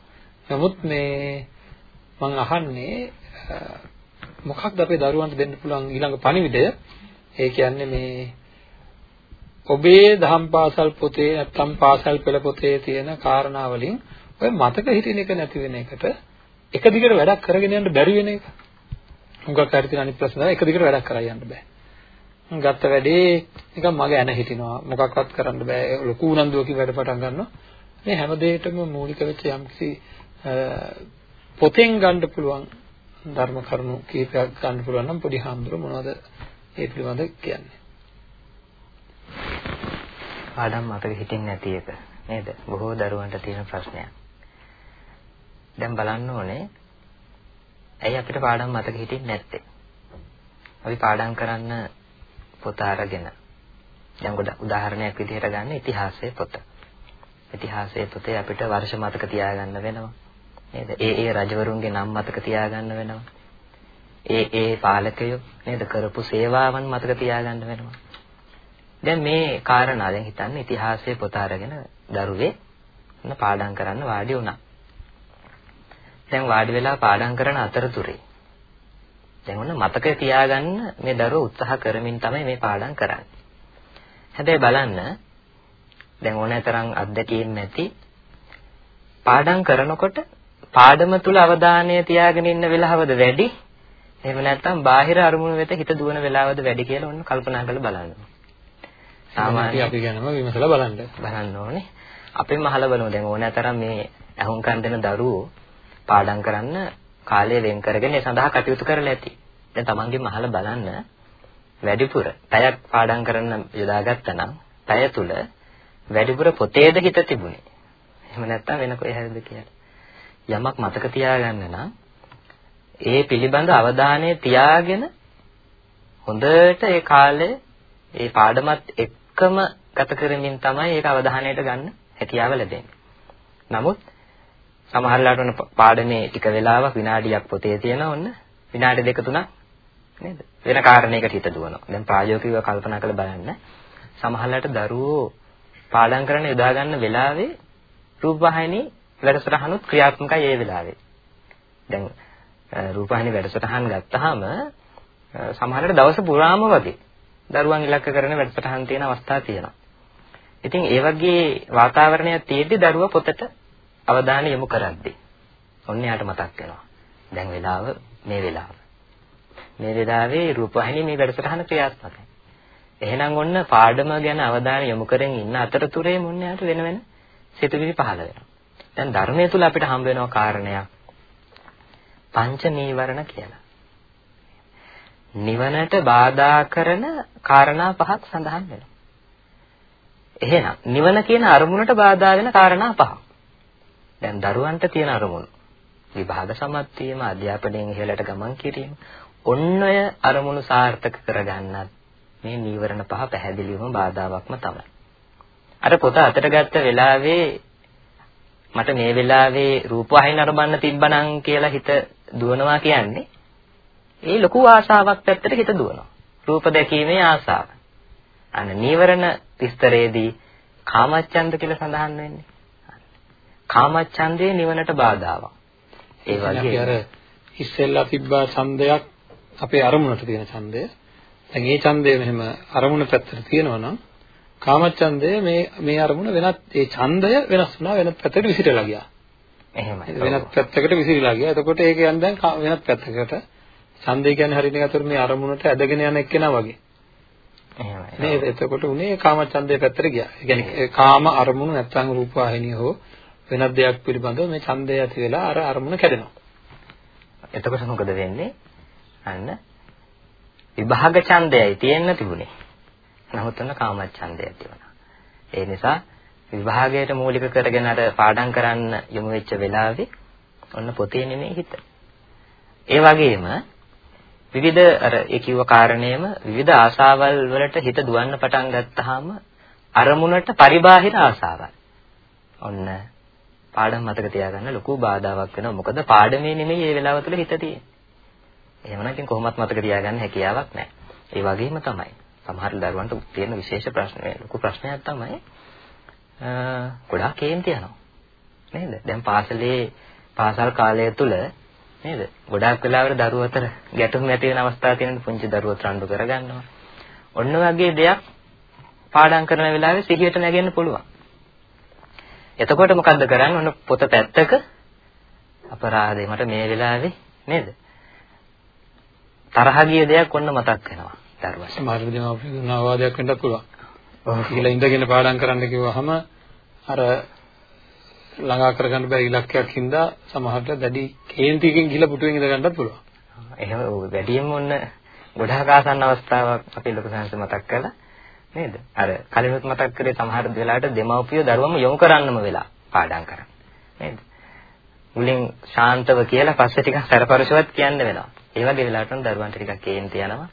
නමුත් මේ මම අහන්නේ මොකක්ද අපේ දරුවන්ට දෙන්න පුළුවන් ඊළඟ පණිවිඩය? ඒ කියන්නේ මේ ඔබේ දහම් පාසල් පොතේ නැත්නම් පාසල් පෙළ පොතේ තියෙන කාරණා වලින් ඔය මතක හිටින එක නැති වෙන එකට එක දිගට වැඩක් කරගෙන යන්න බැරි වෙන එක. හුඟක් හරි තියෙන අනිත් ප්‍රශ්න තමයි එක දිගට වැඩක් කරලා යන්න බෑ. ගත්ත වැඩේ නිකන් මග ඇන හිටිනවා. මොකක්වත් කරන්න බෑ. ලොකු උනන්දුවකින් වැඩ පටන් ගන්නවා. මේ හැම දෙයකටම මූලික වෙච්ච යම්කිසි පොතෙන් ගන්න පුළුවන් ධර්ම කරුණු කීපයක් ගන්න පුළුවන් නම් පොඩි හාමුදුර මොනවද ඒ පිළිබඳව කියන්නේ. පාඩම් මතක හිටින්නේ නැති එක නේද? බොහෝ දරුවන්ට තියෙන ප්‍රශ්නයක්. දැන් බලන්න ඕනේ ඇයි අපිට පාඩම් මතක හිටින්නේ නැත්තේ? අපි පාඩම් කරන්න පොත අරගෙන දැන් උදාහරණයක් විදිහට ගන්න ඉතිහාසයේ පොත. ඉතිහාසයේ පොතේ අපිට වර්ෂ මතක තියාගන්න වෙනවා. නේද? ඒ ඒ රජවරුන්ගේ නම් මතක තියාගන්න වෙනවා. ඒ ඒ පාලකයෝ නේද කරපු සේවාවන් මතක තියාගන්න වෙනවා. දැන් මේ කාරණා දැන් හිතන්න ඉතිහාසයේ පොත අරගෙන දරුවේ පාඩම් කරන්න වාඩි වුණා. දැන් වාඩි වෙලා පාඩම් කරන අතරතුරේ දැන් ඔන්න මතක තියාගන්න මේ දරුවෝ උත්සාහ කරමින් තමයි මේ පාඩම් කරන්නේ. හැබැයි බලන්න දැන් ඕනෑතරම් අත්දැකීම් ඇති පාඩම් කරනකොට පාඩම තුල අවධානය තියාගෙන ඉන්න වෙලාවද වැඩි එහෙම නැත්නම් බාහිර අරමුණු වෙත හිත දුවන වෙලාවද වැඩි කියලා ඔන්න කල්පනා කරලා බලන්න. සාමාන්‍යයෙන් අපි ගැනම විමසලා බලන්න. බලන්න ඕනේ. අපෙන්ම අහලා බලමු දැන් ඕනෑතරම් මේ අහුම්කම් දෙන දරුවෝ පාඩම් කරන්න කාලය වෙන් කරගෙන ඒ සඳහා කටයුතු කරලා ඇති. දැන් තමන්ගෙන් අහලා බලන්න වැඩිපුර පැයක් පාඩම් කරන්න යොදාගත්තා නම් පැය තුල වැඩිපුර පොතේද හිත තිබුණේ. එහෙම නැත්නම් වෙන කොහේ හැරෙද කියලා. යමක් මතක තියාගන්න නම් ඒ පිළිබඳ අවධානය තියාගෙන හොඳට ඒ කාලේ ඒ පාඩමත් එක්කම ගත කරමින් තමයි ඒක අවධානයට ගන්න හැකියාව ලැබෙන්නේ. නමුත් සමහරලාට ඔන්න පාඩමේ ටික වෙලාවක් විනාඩියක් පොතේ තියෙන ඔන්න විනාඩි දෙක තුනක් නේද? වෙන කාරණයකට හිත දුවනවා. දැන් ප්‍රායෝගිකව කල්පනා කරලා බලන්න. සමහරලාට දරුවෝ පාඩම් කරන්න යොදා ගන්න වෙලාවේ රූපවාහිනී වැඩසටහනුත් ක්‍රියාත්මකයි ඒ වෙලාවේ. දැන් රූපවාහිනී වැඩසටහන් ගත්තාම සමහරවිට දවස පුරාම වගේ දරුවන් ඉලක්ක කරන වැඩසටහන් තියෙන අවස්ථා තියෙනවා. ඉතින් ඒ වගේ වාතාවරණයක් තියෙද්දි දරුවා පොතට අවධානය යොමු කරද්දී ඔන්න යාට මතක් වෙනවා. දැන් වෙලාව මේ වෙලාව. මේ වෙලාවේ රූපවාහිනී මේ වැඩසටහන ක්‍රියාත්මකයි. එහෙනම් ඔන්න පාඩම ගැන අවධානය යොමු කරගෙන ඉන්න අතරතුරේ මොන්න යාට වෙන වෙන සිතුවිලි පහළ වෙනවා. දැන් ධර්මයේ තුල අපිට හම්බ වෙනවා කාරණයක් පංච නීවරණ කියලා. නිවනට බාධා කරන කාරණා පහක් සඳහන් වෙනවා. එහෙනම් නිවන කියන අරමුණට බාධා වෙන කාරණා පහක්. දැන් දරුවන්ට තියෙන අරමුණු විභාග සමත් වීම, අධ්‍යාපනයෙන් ඉහළට ගමන් කිරීම, ඔන්න ඔය අරමුණු සාර්ථක කරගන්නත් මේ නීවරණ පහ පැහැදිලිවම බාධාවක්ම තමයි. අර පොත අතට ගත්ත වෙලාවේ මට මේ වෙලාවේ රූපවාහිනිය අරබන්න තිබ්බනම් කියලා හිත දුවනවා කියන්නේ ඒ ලොකු ආශාවක් පැත්තට හිත දුවනවා. රූප දැකීමේ ආශාව. අන්න නීවරණ විස්තරයේදී කාමච්ඡන්ද කියලා සඳහන් වෙන්නේ. කාමච්ඡන්දේ නිවනට බාධාවක්. ඒ වගේ අර ඉස්සෙල්ලා තිබ්බා ඡන්දයක් අපේ අරමුණට තියෙන ඡන්දය. දැන් ඒ ඡන්දය මෙහෙම අරමුණ පැත්තට තියෙනවා නම් කාමච්ඡන්දය මේ මේ අරමුණ වෙනත් ඒ ඡන්දය වෙනස් වුණා වෙනත් පැත්තකට විසිරලා ගියා. එහෙමයි. වෙනත් පැත්තකට විසිරලා ගියා. එතකොට ඒක යන දැන් වෙනත් පැත්තකට ඡන්දය කියන්නේ හරියට අතර මේ අරමුණට ඇදගෙන යන එක්කෙනා වගේ. එහෙමයි. නේද? එතකොට උනේ කාමච්ඡන්දය පැත්තට ගියා. ඒ කියන්නේ කාම අරමුණු නැත්තම් රූපවාහිනිය හෝ වෙනත් දෙයක් පිළිබඳව මේ ඡන්දය ඇති වෙලා අර අරමුණ කැඩෙනවා. එතකොට මොකද වෙන්නේ? අන්න විභාග ඡන්දයයි තියෙන්න තිබුණේ. නමුත් ඔන්න කාමච්ඡන්දය ඇති වුණා. ඒ නිසා විභාගයට මූලික කරගෙන අර පාඩම් කරන්න යොමු වෙච්ච වෙලාවේ ඔන්න පොතේ නෙමෙයි හිත. ඒ වගේම විවිධ අර ඒ කිව්ව කාරණේම විවිධ ආශාවල් වලට හිත දුවන්න පටන් ගත්තාම අරමුණට පරිබාහිර ආශාවල්. ඔන්න පාඩම් මතක තියාගන්න ලොකු බාධාවක් වෙනවා. මොකද පාඩමේ නෙමෙයි මේ වෙලාව තුළ හිත තියෙන්නේ. එහෙමනම් ඉතින් කොහොමත් මතක තියාගන්න හැකියාවක් නැහැ. ඒ වගේම තමයි සමහර දරුවන්ට තියෙන විශේෂ ප්‍රශ්න ලොකු ප්‍රශ්නයක් තමයි ගොඩාක් කේන්ති යනවා. නේද? දැන් පාසලේ පාසල් කාලය තුල නේද? ගොඩාක් වෙලාවට දරුවෝ අතර ගැටුම් ඇති වෙන අවස්ථා තියෙන පුංචි දරුවෝ රණ්ඩු කරගන්නවා. ඔන්න වගේ දෙයක් පාඩම් කරන වෙලාවේ සිහියට නැගෙන්න පුළුවන්. එතකොට මොකද්ද කරන්නේ? ඔන්න පොත පැත්තක අපරාධේ මට මේ වෙලාවේ නේද? තරහ ගිය දෙයක් ඔන්න මතක් වෙනවා දරුවා. සමහර විදිහට නවාදයක් වෙන්නත් පුළුවන්. ඔව් කියලා ඉඳගෙන පාඩම් කරන්න කිව්වහම අර ළඟා කරගන්න බැරි ඉලක්කයක් හින්දා සමහරට දැඩි කේන්තියකින් ගිහලා පුටුවෙන් ඉඳ ගන්නත් පුළුවන්. එහෙම වැඩියෙන්ම ඔන්න ගොඩාක් ආසන්න අවස්ථාවක් අපි ලොකු සංහස මතක් කළා නේද? අර කලිනුත් මතක් කරේ සමහර වෙලාවට දෙමව්පියෝ දරුවම යොමු කරන්නම වෙලා පාඩම් කරන්නේ. නේද? මුලින් ශාන්තව කියලා පස්සේ ටිකක් සරපරසවත් කියන්න වෙනවා. ඒ වගේ වෙලාවට දරුවන්ට ටිකක් කේන්ති යනවා.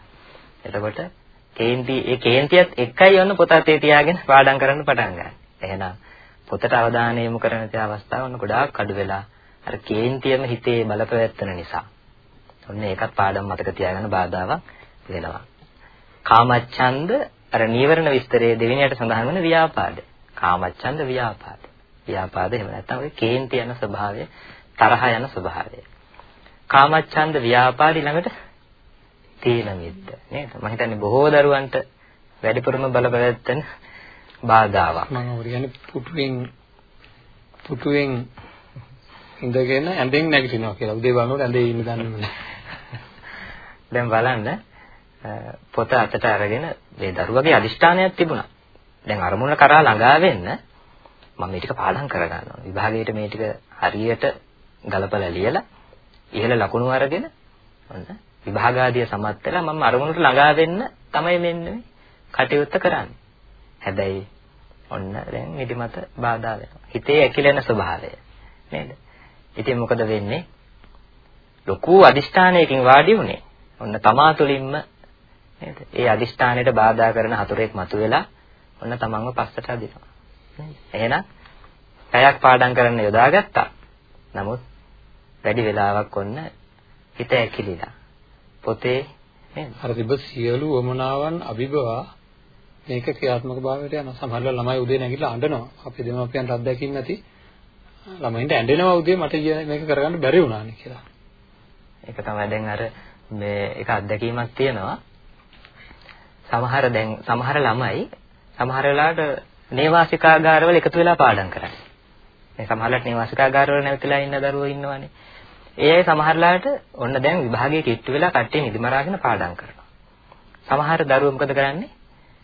එතකොට කේන්ති ඒ කේන්තියත් එකයි යන පොත අතේ තියාගෙන පාඩම් කරන්න පටන් ගන්න. එහෙනම් පොතට අවධානය යොමු කරන තේ අවස්ථාව ඔන්න ගොඩාක් අඩු වෙලා අර කේන්තියම හිතේ බලපැවැත්වෙන නිසා. ඔන්න ඒකත් පාඩම් මතක තියාගන්න බාධාවක් වෙනවා. කාමච්ඡන්ද අර නීවරණ විස්තරයේ දෙවෙනියට සඳහන් වෙන ව්‍යාපාද. කාමච්ඡන්ද ව්‍යාපාද. ව්‍යාපාද එහෙම නැත්නම් ඔය කේන්ති යන ස්වභාවය, තරහ යන ස්වභාවය. කාමච්ඡන්ද ව්‍යාපාද ළඟට තීන මිද්ද නේද? මම හිතන්නේ බොහෝ දරුවන්ට වැඩිපුරම බලපෑත්තෙන බාධාවක්. මම කියන්නේ පුටුවෙන් පුටුවෙන් ඉඳගෙන ඇඳෙන් නැගිටිනවා කියලා. උදේ බලනකොට ඇඳේ ඉන්න දන්නේම නැහැ. දැන් බලන්න පොත අතට අරගෙන මේ දරුවගේ අදිෂ්ඨානයක් තිබුණා. දැන් අරමුණ කරා ළඟා වෙන්න මම මේ ටික පාඩම් කරගන්නවා. විභාගයට මේ ටික හරියට ගලපලා ලියලා ඉහළ ලකුණු අරගෙන ඔන්න විභාගාදිය සමත් වෙලා මම අරමුණට ළඟා වෙන්න තමයි මෙන්න මේ කටයුත්ත කරන්නේ. හැබැයි ඔන්න දැන් නිදිමත බාධා වෙනවා. හිතේ ඇකිලෙන ස්වභාවය. නේද? ඉතින් මොකද වෙන්නේ? ලොකු අදිෂ්ඨානයකින් වාඩි උනේ. ඔන්න තමා තුළින්ම නේද? ඒ අදිෂ්ඨානයට බාධා කරන හතුරෙක් මතුවෙලා ඔන්න තමන්ව පස්සට අදිනවා. නේද? එහෙනම් පැයක් පාඩම් කරන්න යොදාගත්තා. නමුත් වැඩි වෙලාවක් ඔන්න හිත ඇකිලිලා. පොතේ නේද? අර තිබ්බ සියලු වමනාවන් අභිබවා මේක ක්‍රියාත්මක භාවයට යන සමහරවල් ළමයි උදේ නැගිටලා අඬනවා. අපේ දෙමාපියන්ට අත්දැකීම් නැති ළමයින්ට ඇඬෙනවා උදේ මට මේක කරගන්න බැරි වුණානේ කියලා. ඒක තමයි දැන් අර මේ එක අත්දැකීමක් තියෙනවා. සමහර දැන් සමහර ළමයි සමහර වෙලාවට නේවාසිකාගාරවල එකතු වෙලා පාඩම් කරන්නේ. මේ සමහරලාට නේවාසිකාගාරවල නැවතිලා ඉන්න දරුවෝ ඉන්නවනේ. ඒ අය සමහරලාට ඔන්න දැන් විභාගයේ කිට්ටු වෙලා කට්ටිය නිදිමරාගෙන පාඩම් කරනවා. සමහර දරුවෝ මොකද කරන්නේ?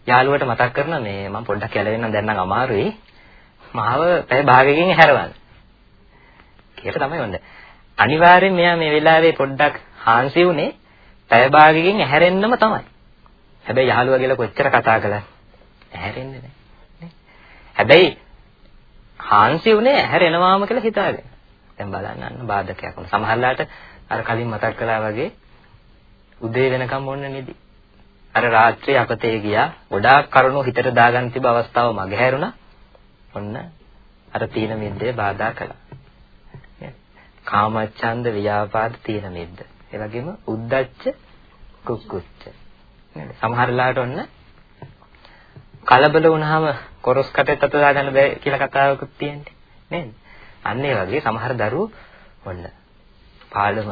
යාළුවට මතක් කරන මේ මම පොඩ්ඩක් යැලෙන්නම් දැන් නම් අමාරුයි. මාව පැය භාගයකින් හැරවන්න. කියලා තමයි ඔන්න. අනිවාර්යෙන් මෙයා මේ වෙලාවේ පොඩ්ඩක් හාන්සි වුණේ පැය භාගයකින් ඇහැරෙන්නම තමයි. හැබැයි යාළුවා කියලා කොච්චර කතා කළත් ඇහැරෙන්නේ නැහැ. හැබැයි හාන්සි වුණේ ඇහැරෙනවාම කියලා හිතාගෙන. දැන් බලන්න අන්න බාධකයක් වුණා. සමහරලාට අර කලින් මතක් කළා වගේ උදේ වෙනකම් ඔන්න නිදි. අර රාත්‍රියේ අපතේ ගියා. ගොඩාක් කරුණු හිතට දාගන්න තිබ අවස්ථාව මගහැරුණා. ඔන්න අර තීන මිද්දේ බාධා කළා. කාමච්ඡන්ද ව්‍යාපාද තීන මිද්ද. ඒ වගේම උද්දච්ච කුක්කුච්ච. නේද? සමහරලාට ඔන්න කලබල වුණාම කොරස් කටේ තත දාගන්න බෑ කියලා කතාවකුත් තියෙන්නේ. නේද? අන්න ඒ වගේ සමහර දරුවෝ ඔන්න පාඩම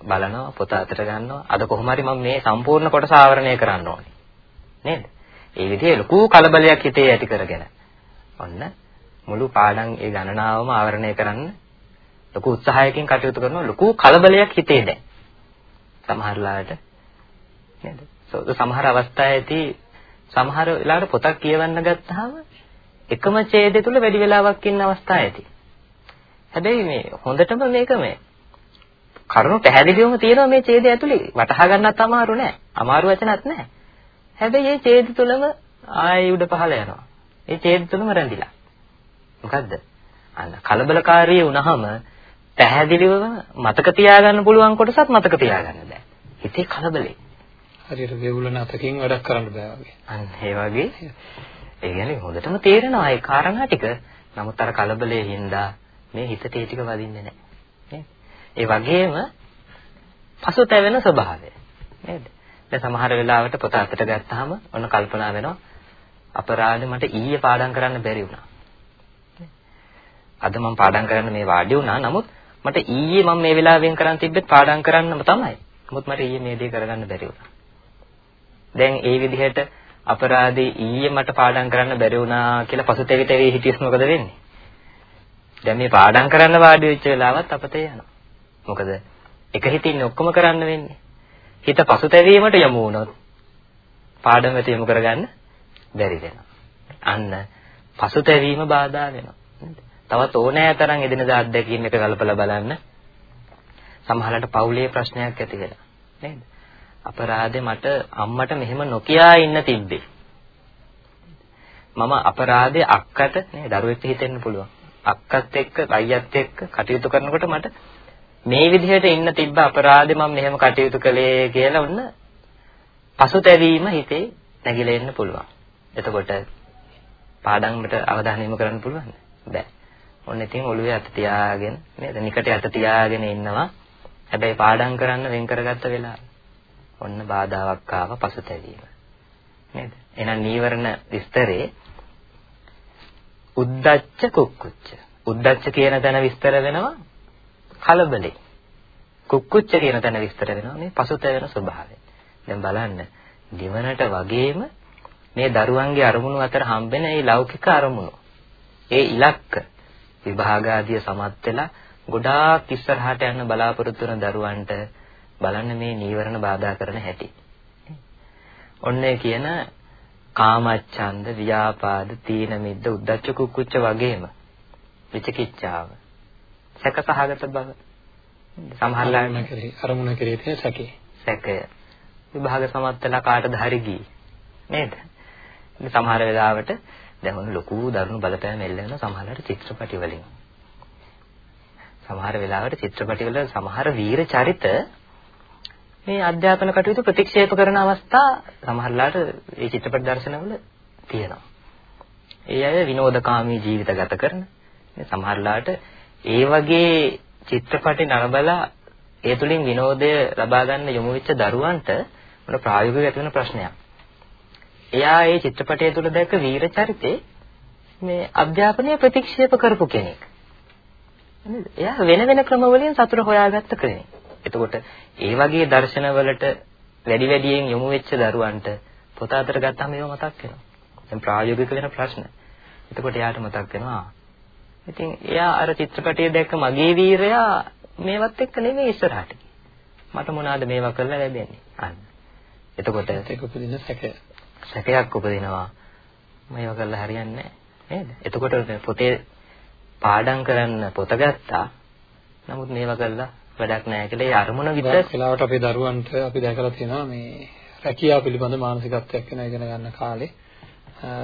බලනවා පොත අතට ගන්නවා. අද කොහොම හරි මම මේ සම්පූර්ණ කොටස ආවරණය කරන්න ඕනේ. නේද? ඒ විදිහේ ලොකු කලබලයක් හිතේ ඇති කරගෙන ඔන්න මුළු පාඩම් ඒ ගණනාවම ආවරණය කරන්න ලොකු උත්සාහයකින් කටයුතු කරනවා. ලොකු කලබලයක් හිතේ දැන්. සමහරලාට නේද? සමහර අවස්ථාවේදී සමහර වෙලාවට පොතක් කියවන්න ගත්තාම එකම ඡේදය තුල වැඩි වෙලාවක් ඉන්න අවස්ථා ඇති. හැබැයි මේ හොඳටම මේක මේ කරුණු පැහැදිලිවම තියෙනවා මේ ඡේදය ඇතුලේ වටහා ගන්නත් අමාරු නෑ. අමාරු වචනත් නෑ. හැබැයි මේ ඡේද තුලම ආයෙ උඩ පහළ යනවා. මේ ඡේද තුලම රැඳිලා. මොකද්ද? අන්න කලබලකාරී වුණාම පැහැදිලිවම මතක තියාගන්න පුළුවන් කොටසත් මතක තියාගන්න බෑ. හිතේ කලබලේ. හරියට වේවුලන අතකින් වැඩක් කරන්න බෑ වගේ. අන්න ඒ වගේ. ඒ කියන්නේ හොඳටම තේරෙනවා ඒ කාරණා ටික. නමුත් අර කලබලයේ හින්දා මේ හිතට ඒ ටික වදින්නේ නැහැ. ඒ වගේම පසුතැවෙන ස්වභාවය. නේද? දැන් සමහර වෙලාවට පොත අතට ගත්තාම ඔන්න කල්පනා වෙනවා අපරාධ මට ඊයේ පාඩම් කරන්න බැරි වුණා. අද මම පාඩම් කරන්න මේ වාඩි වුණා. නමුත් මට ඊයේ මම මේ වෙලාවෙන් කරන් තිබ්බෙත් පාඩම් කරන්නම තමයි. නමුත් මට ඊයේ මේ දේ කරගන්න බැරි වුණා. දැන් ඒ විදිහට අපරාධේ ඊයේ මට පාඩම් කරන්න බැරි වුණා කියලා පසුතැවි තැවි හිටියොත් මොකද වෙන්නේ? දැන් මේ පාඩම් කරන්න වාඩි වෙච්ච වෙලාවත් අපතේ යනවා. මොකද එක හිතින් ඔක්කොම කරන්න වෙන්නේ. හිත පසුතැවීමට යමු වුණොත් පාඩම වෙත යොමු කරගන්න බැරි වෙනවා. අන්න පසුතැවීම බාධා වෙනවා. තවත් ඕනෑ තරම් එදිනදා අත්දැකීම් එක ගලපලා බලන්න. සමහරවිට පවුලේ ප්‍රශ්නයක් ඇති වෙලා නේද? අපරාධේ මට අම්මට මෙහෙම නොකියා ඉන්න තිබ්බේ. මම අපරාධේ අක්කට නේ දරුවෙක්ට හිතෙන්න පුළුවන්. අක්කත් එක්ක අයියත් එක්ක කටයුතු කරනකොට මට මේ විදිහට ඉන්න තිබ්බ අපරාධේ මම මෙහෙම කටයුතු කළේ කියලා ඔන්න පසුතැවීම හිතේ නැగిලා එන්න පුළුවන්. එතකොට පාඩම්කට අවධානය යොමු කරන්න පුළුවන්ද? බෑ. ඔන්න ඉතින් ඔළුවේ අත තියාගෙන නේද? නිකට අත තියාගෙන ඉන්නවා. හැබැයි පාඩම් කරන්න වෙන් කරගත්ත වෙලාව. ඔන්න බාධාවක් ආව පසුතැවීම. නේද? එහෙනම් නීවරණ විස්තරේ උද්දච්ච කුක්කුච්ච. උද්දච්ච කියන තැන විස්තර වෙනවා කලබලේ. කුක්කුච්ච කියන තැන විස්තර වෙනවා මේ පසුතැවෙන ස්වභාවය. දැන් බලන්න දිවනට වගේම මේ දරුවන්ගේ අරමුණු අතර හම්බෙන මේ ලෞකික අරමුණු ඒ ඉලක්ක විභාග ආදිය සමත් වෙලා ගොඩාක් ඉස්සරහට යන්න බලාපොරොත්තු වෙන දරුවන්ට බලන්න මේ නීවරණ බාධා කරන හැටි. ඔන්නේ කියන කාමච්ඡන්ද, ව්‍යාපාද, තීන මිද්ද, උද්ධච්ච කුක්කුච්ච වගේම විචිකිච්ඡාව. සැකසහගත බව. සමහරවල් කරේ අරමුණ කරේ තියෙන සැකේ. සැකය. විභාග සමත් වෙලා කාටද හරි ගියේ. නේද? සමහර වෙලාවට දැන් ලොකු දරුණු බලපෑම් එල්ල වෙන සමහරවිට චිත්‍රපටි වලින්. සමහර වෙලාවට චිත්‍රපටි වල සමහර වීර චරිත මේ අධ්‍යාපන කටයුතු ප්‍රතික්ෂේප කරන අවස්ථා සමහරලාට මේ චිත්‍රපට දර්ශනවල තියෙනවා. ඒ අය විනෝදකාමී ජීවිත ගත කරන සමහරලාට ඒ වගේ චිත්‍රපටි නරඹලා ඒ තුලින් විනෝදය ලබා ගන්න යොමු වෙච්ච දරුවන්ට මොන ප්‍රායෝගිකව ඇති වෙන ප්‍රශ්නයක්. එයා ඒ චිත්‍රපටය තුල දැක්ක වීර චරිතේ මේ අධ්‍යාපනය ප්‍රතික්ෂේප කරපු කෙනෙක්. නේද? එයා වෙන වෙන ක්‍රම වලින් සතුට හොයාගත්ත කෙනෙක්. එතකොට ඒ වගේ දර්ශනවලට වැඩි වැඩියෙන් යොමු වෙච්ච දරුවන්ට පොත අතට ගත්තාම ඒව මතක් වෙනවා. දැන් ප්‍රායෝගික වෙන ප්‍රශ්න. එතකොට එයාට මතක් වෙනවා. ඉතින් එයා අර චිත්‍රපටයේ දැක්ක මගේ වීරයා මේවත් එක්ක නෙමෙයි ඉස්සරහට. මට මොනවාද මේවා කරලා ලැබෙන්නේ? අන්න. එතකොට ඒක උපදින සැකය. සැකයක් උපදිනවා. මේවා කරලා හරියන්නේ නැහැ. නේද? එතකොට පොතේ පාඩම් කරන්න පොත ගත්තා. නමුත් මේවා කරලා වැඩක් නැහැ කියලා ඒ අරමුණ විතර වෙලාවට අපේ දරුවන්ට අපි දැකලා තියෙනවා මේ රැකියාව පිළිබඳ මානසිකත්වයක් වෙන ඉගෙන ගන්න කාලේ.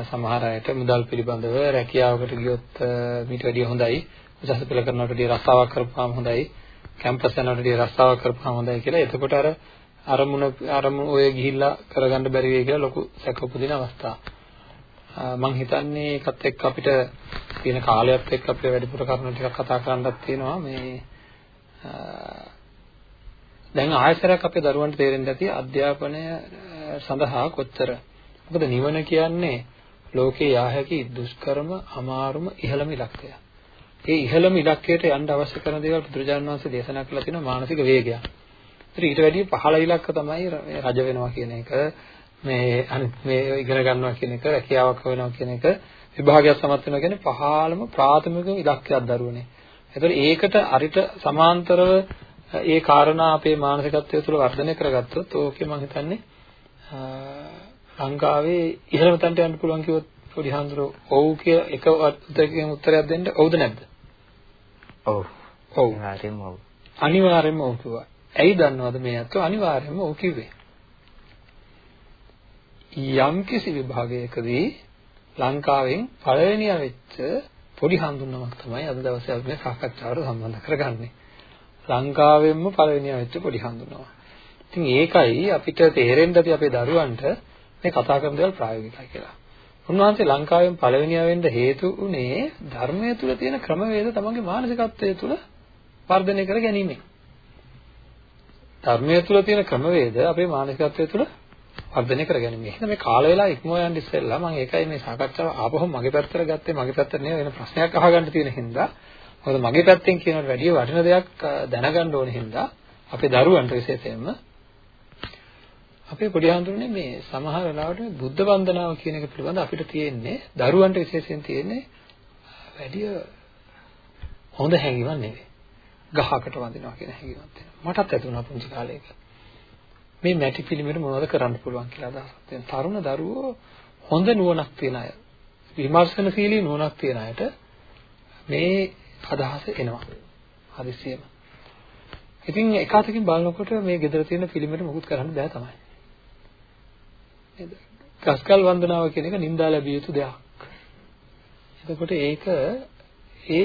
සමහර අයට මුදල් පිළිබඳව රැකියාවකට ගියොත් මීට වැඩිය හොඳයි. උසස් පෙළ කරනවට වඩා රස්සාවක් කරපුවාම හොඳයි. කැම්පස් යනවට වඩා රස්සාවක් කරපුවාම හොඳයි කියලා. එතකොට අර අරමුණ අරමුණ ඔය ගිහිල්ලා කරගන්න බැරි වෙයි කියලා ලොකු සැක උපදින අවස්ථා. මම හිතන්නේ ඒකත් එක්ක අපිට තියෙන කාලයත් එක්ක අපිට වැඩිපුර කරුණු ටිකක් කතා කරන්නත් තියෙනවා. මේ දැන් ආයතරයක් අපේ දරුවන්ට තේරෙන්න ඇති අධ්‍යාපනය සඳහා කොච්චර මොකද නිවන කියන්නේ ලෝකේ යා හැකි දුෂ්කරම අමාරුම ඉහළම ඉලක්කය. ඒ ඉහළම ඉලක්කයට යන්න අවශ්‍ය කරන දේවල් බුදුරජාණන් වහන්සේ දේශනා කළා තියෙනවා මානසික වේගයක්. ඊට වැඩිය පහළ ඉලක්ක තමයි රජ වෙනවා කියන එක මේ අනිත් මේ ඉගෙන ගන්නවා කියන එක රැකියාවක් වෙනවා කියන එක විභාගයක් සමත් වෙනවා කියන්නේ පහළම ප්‍රාථමික ඉලක්කයක් දරුවනේ. ඒතකොට ඒකට අරිට සමාන්තරව ඒ කාරණා අපේ මානසිකත්වය තුළ වර්ධනය කරගත්තොත් ඕකේ මම හිතන්නේ ලංකාවේ ඉහළම තැනට යන්න පුළුවන් කිව්වොත් පොඩි හඳුරෝ ඔව් කිය එක උත්තරකින් උත්තරයක් දෙන්න ඔව්ද නැද්ද? ඔව්. ඔව්. අනිවාර්යෙන්ම ඔව්. අනිවාර්යෙන්ම ඔව් කිව්වා. ඇයි දන්නවද මේ අතෝ අනිවාර්යයෙන්ම ඔව් කිව්වේ. යම් කිසි විභාගයකදී ලංකාවෙන් පළවෙනියා වෙච්ච පොඩි හඳුන්වමක් තමයි අද දවසේ අපි මේ සාකච්ඡාවට සම්බන්ධ කරගන්නේ. ලංකාවෙන්ම පළවෙනියා වෙච්ච පොඩි හඳුන්වමක්. ඉතින් ඒකයි අපිට තේරෙන්න අපි අපේ දරුවන්ට මේ කතා කරන දේවල් ප්‍රායෝගිකයි කියලා. උන්වහන්සේ ලංකාවෙන් පළවෙනියා වෙන්න හේතු උනේ ධර්මයේ තුල තියෙන ක්‍රමවේද තමන්ගේ මානසිකත්වයේ තුල වර්ධනය කර ගැනීමෙන්. ධර්මයේ තුල තියෙන ක්‍රමවේද අපේ මානසිකත්වයේ තුල වර්ධනය කරගැනීම. එහෙනම් මේ කාල වේලා ඉක්මව යන්න ඉස්සෙල්ලා මම ඒකයි මේ සාකච්ඡාව ආපහු මගේ පැත්තට ගත්තේ මගේ පැත්තට නෙවෙයි වෙන ප්‍රශ්නයක් අහගන්න තියෙන හින්දා. මොකද මගේ පැත්තෙන් කියනවට වැඩිය වටින දෙයක් දැනගන්න ඕන හින්දා අපේ දරුවන්ට විශේෂයෙන්ම අපේ පොඩි හඳුන්නේ මේ සමහර වෙලාවට බුද්ධ වන්දනාව කියන එක පිළිබඳ අපිට තියෙන්නේ දරුවන්ට විශේෂයෙන් තියෙන්නේ වැඩිය හොඳ හැඟීමක් නෙවෙයි. ගහකට වඳිනවා කියන හැඟීමක් තියෙනවා. මටත් ඇති වුණා පුංචි කාලේක. මේ මැටි පිළිමෙට මොනවද කරන්න පුළුවන් කියලා අදහසක් තියෙනවා. තරුණ දරුවෝ හොඳ නුවණක් තියෙන අය, විමර්ශනශීලී නුවණක් තියෙන අයට මේ අදහස එනවා. හදිසියෙම. ඉතින් එක අතකින් බලනකොට මේ ගෙදර තියෙන පිළිමෙට මුකුත් කරන්න බෑ තමයි. නේද? ගස්කල් වන්දනාව කියන එක නින්දා ලැබිය යුතු දෙයක්. එතකොට ඒක ඒ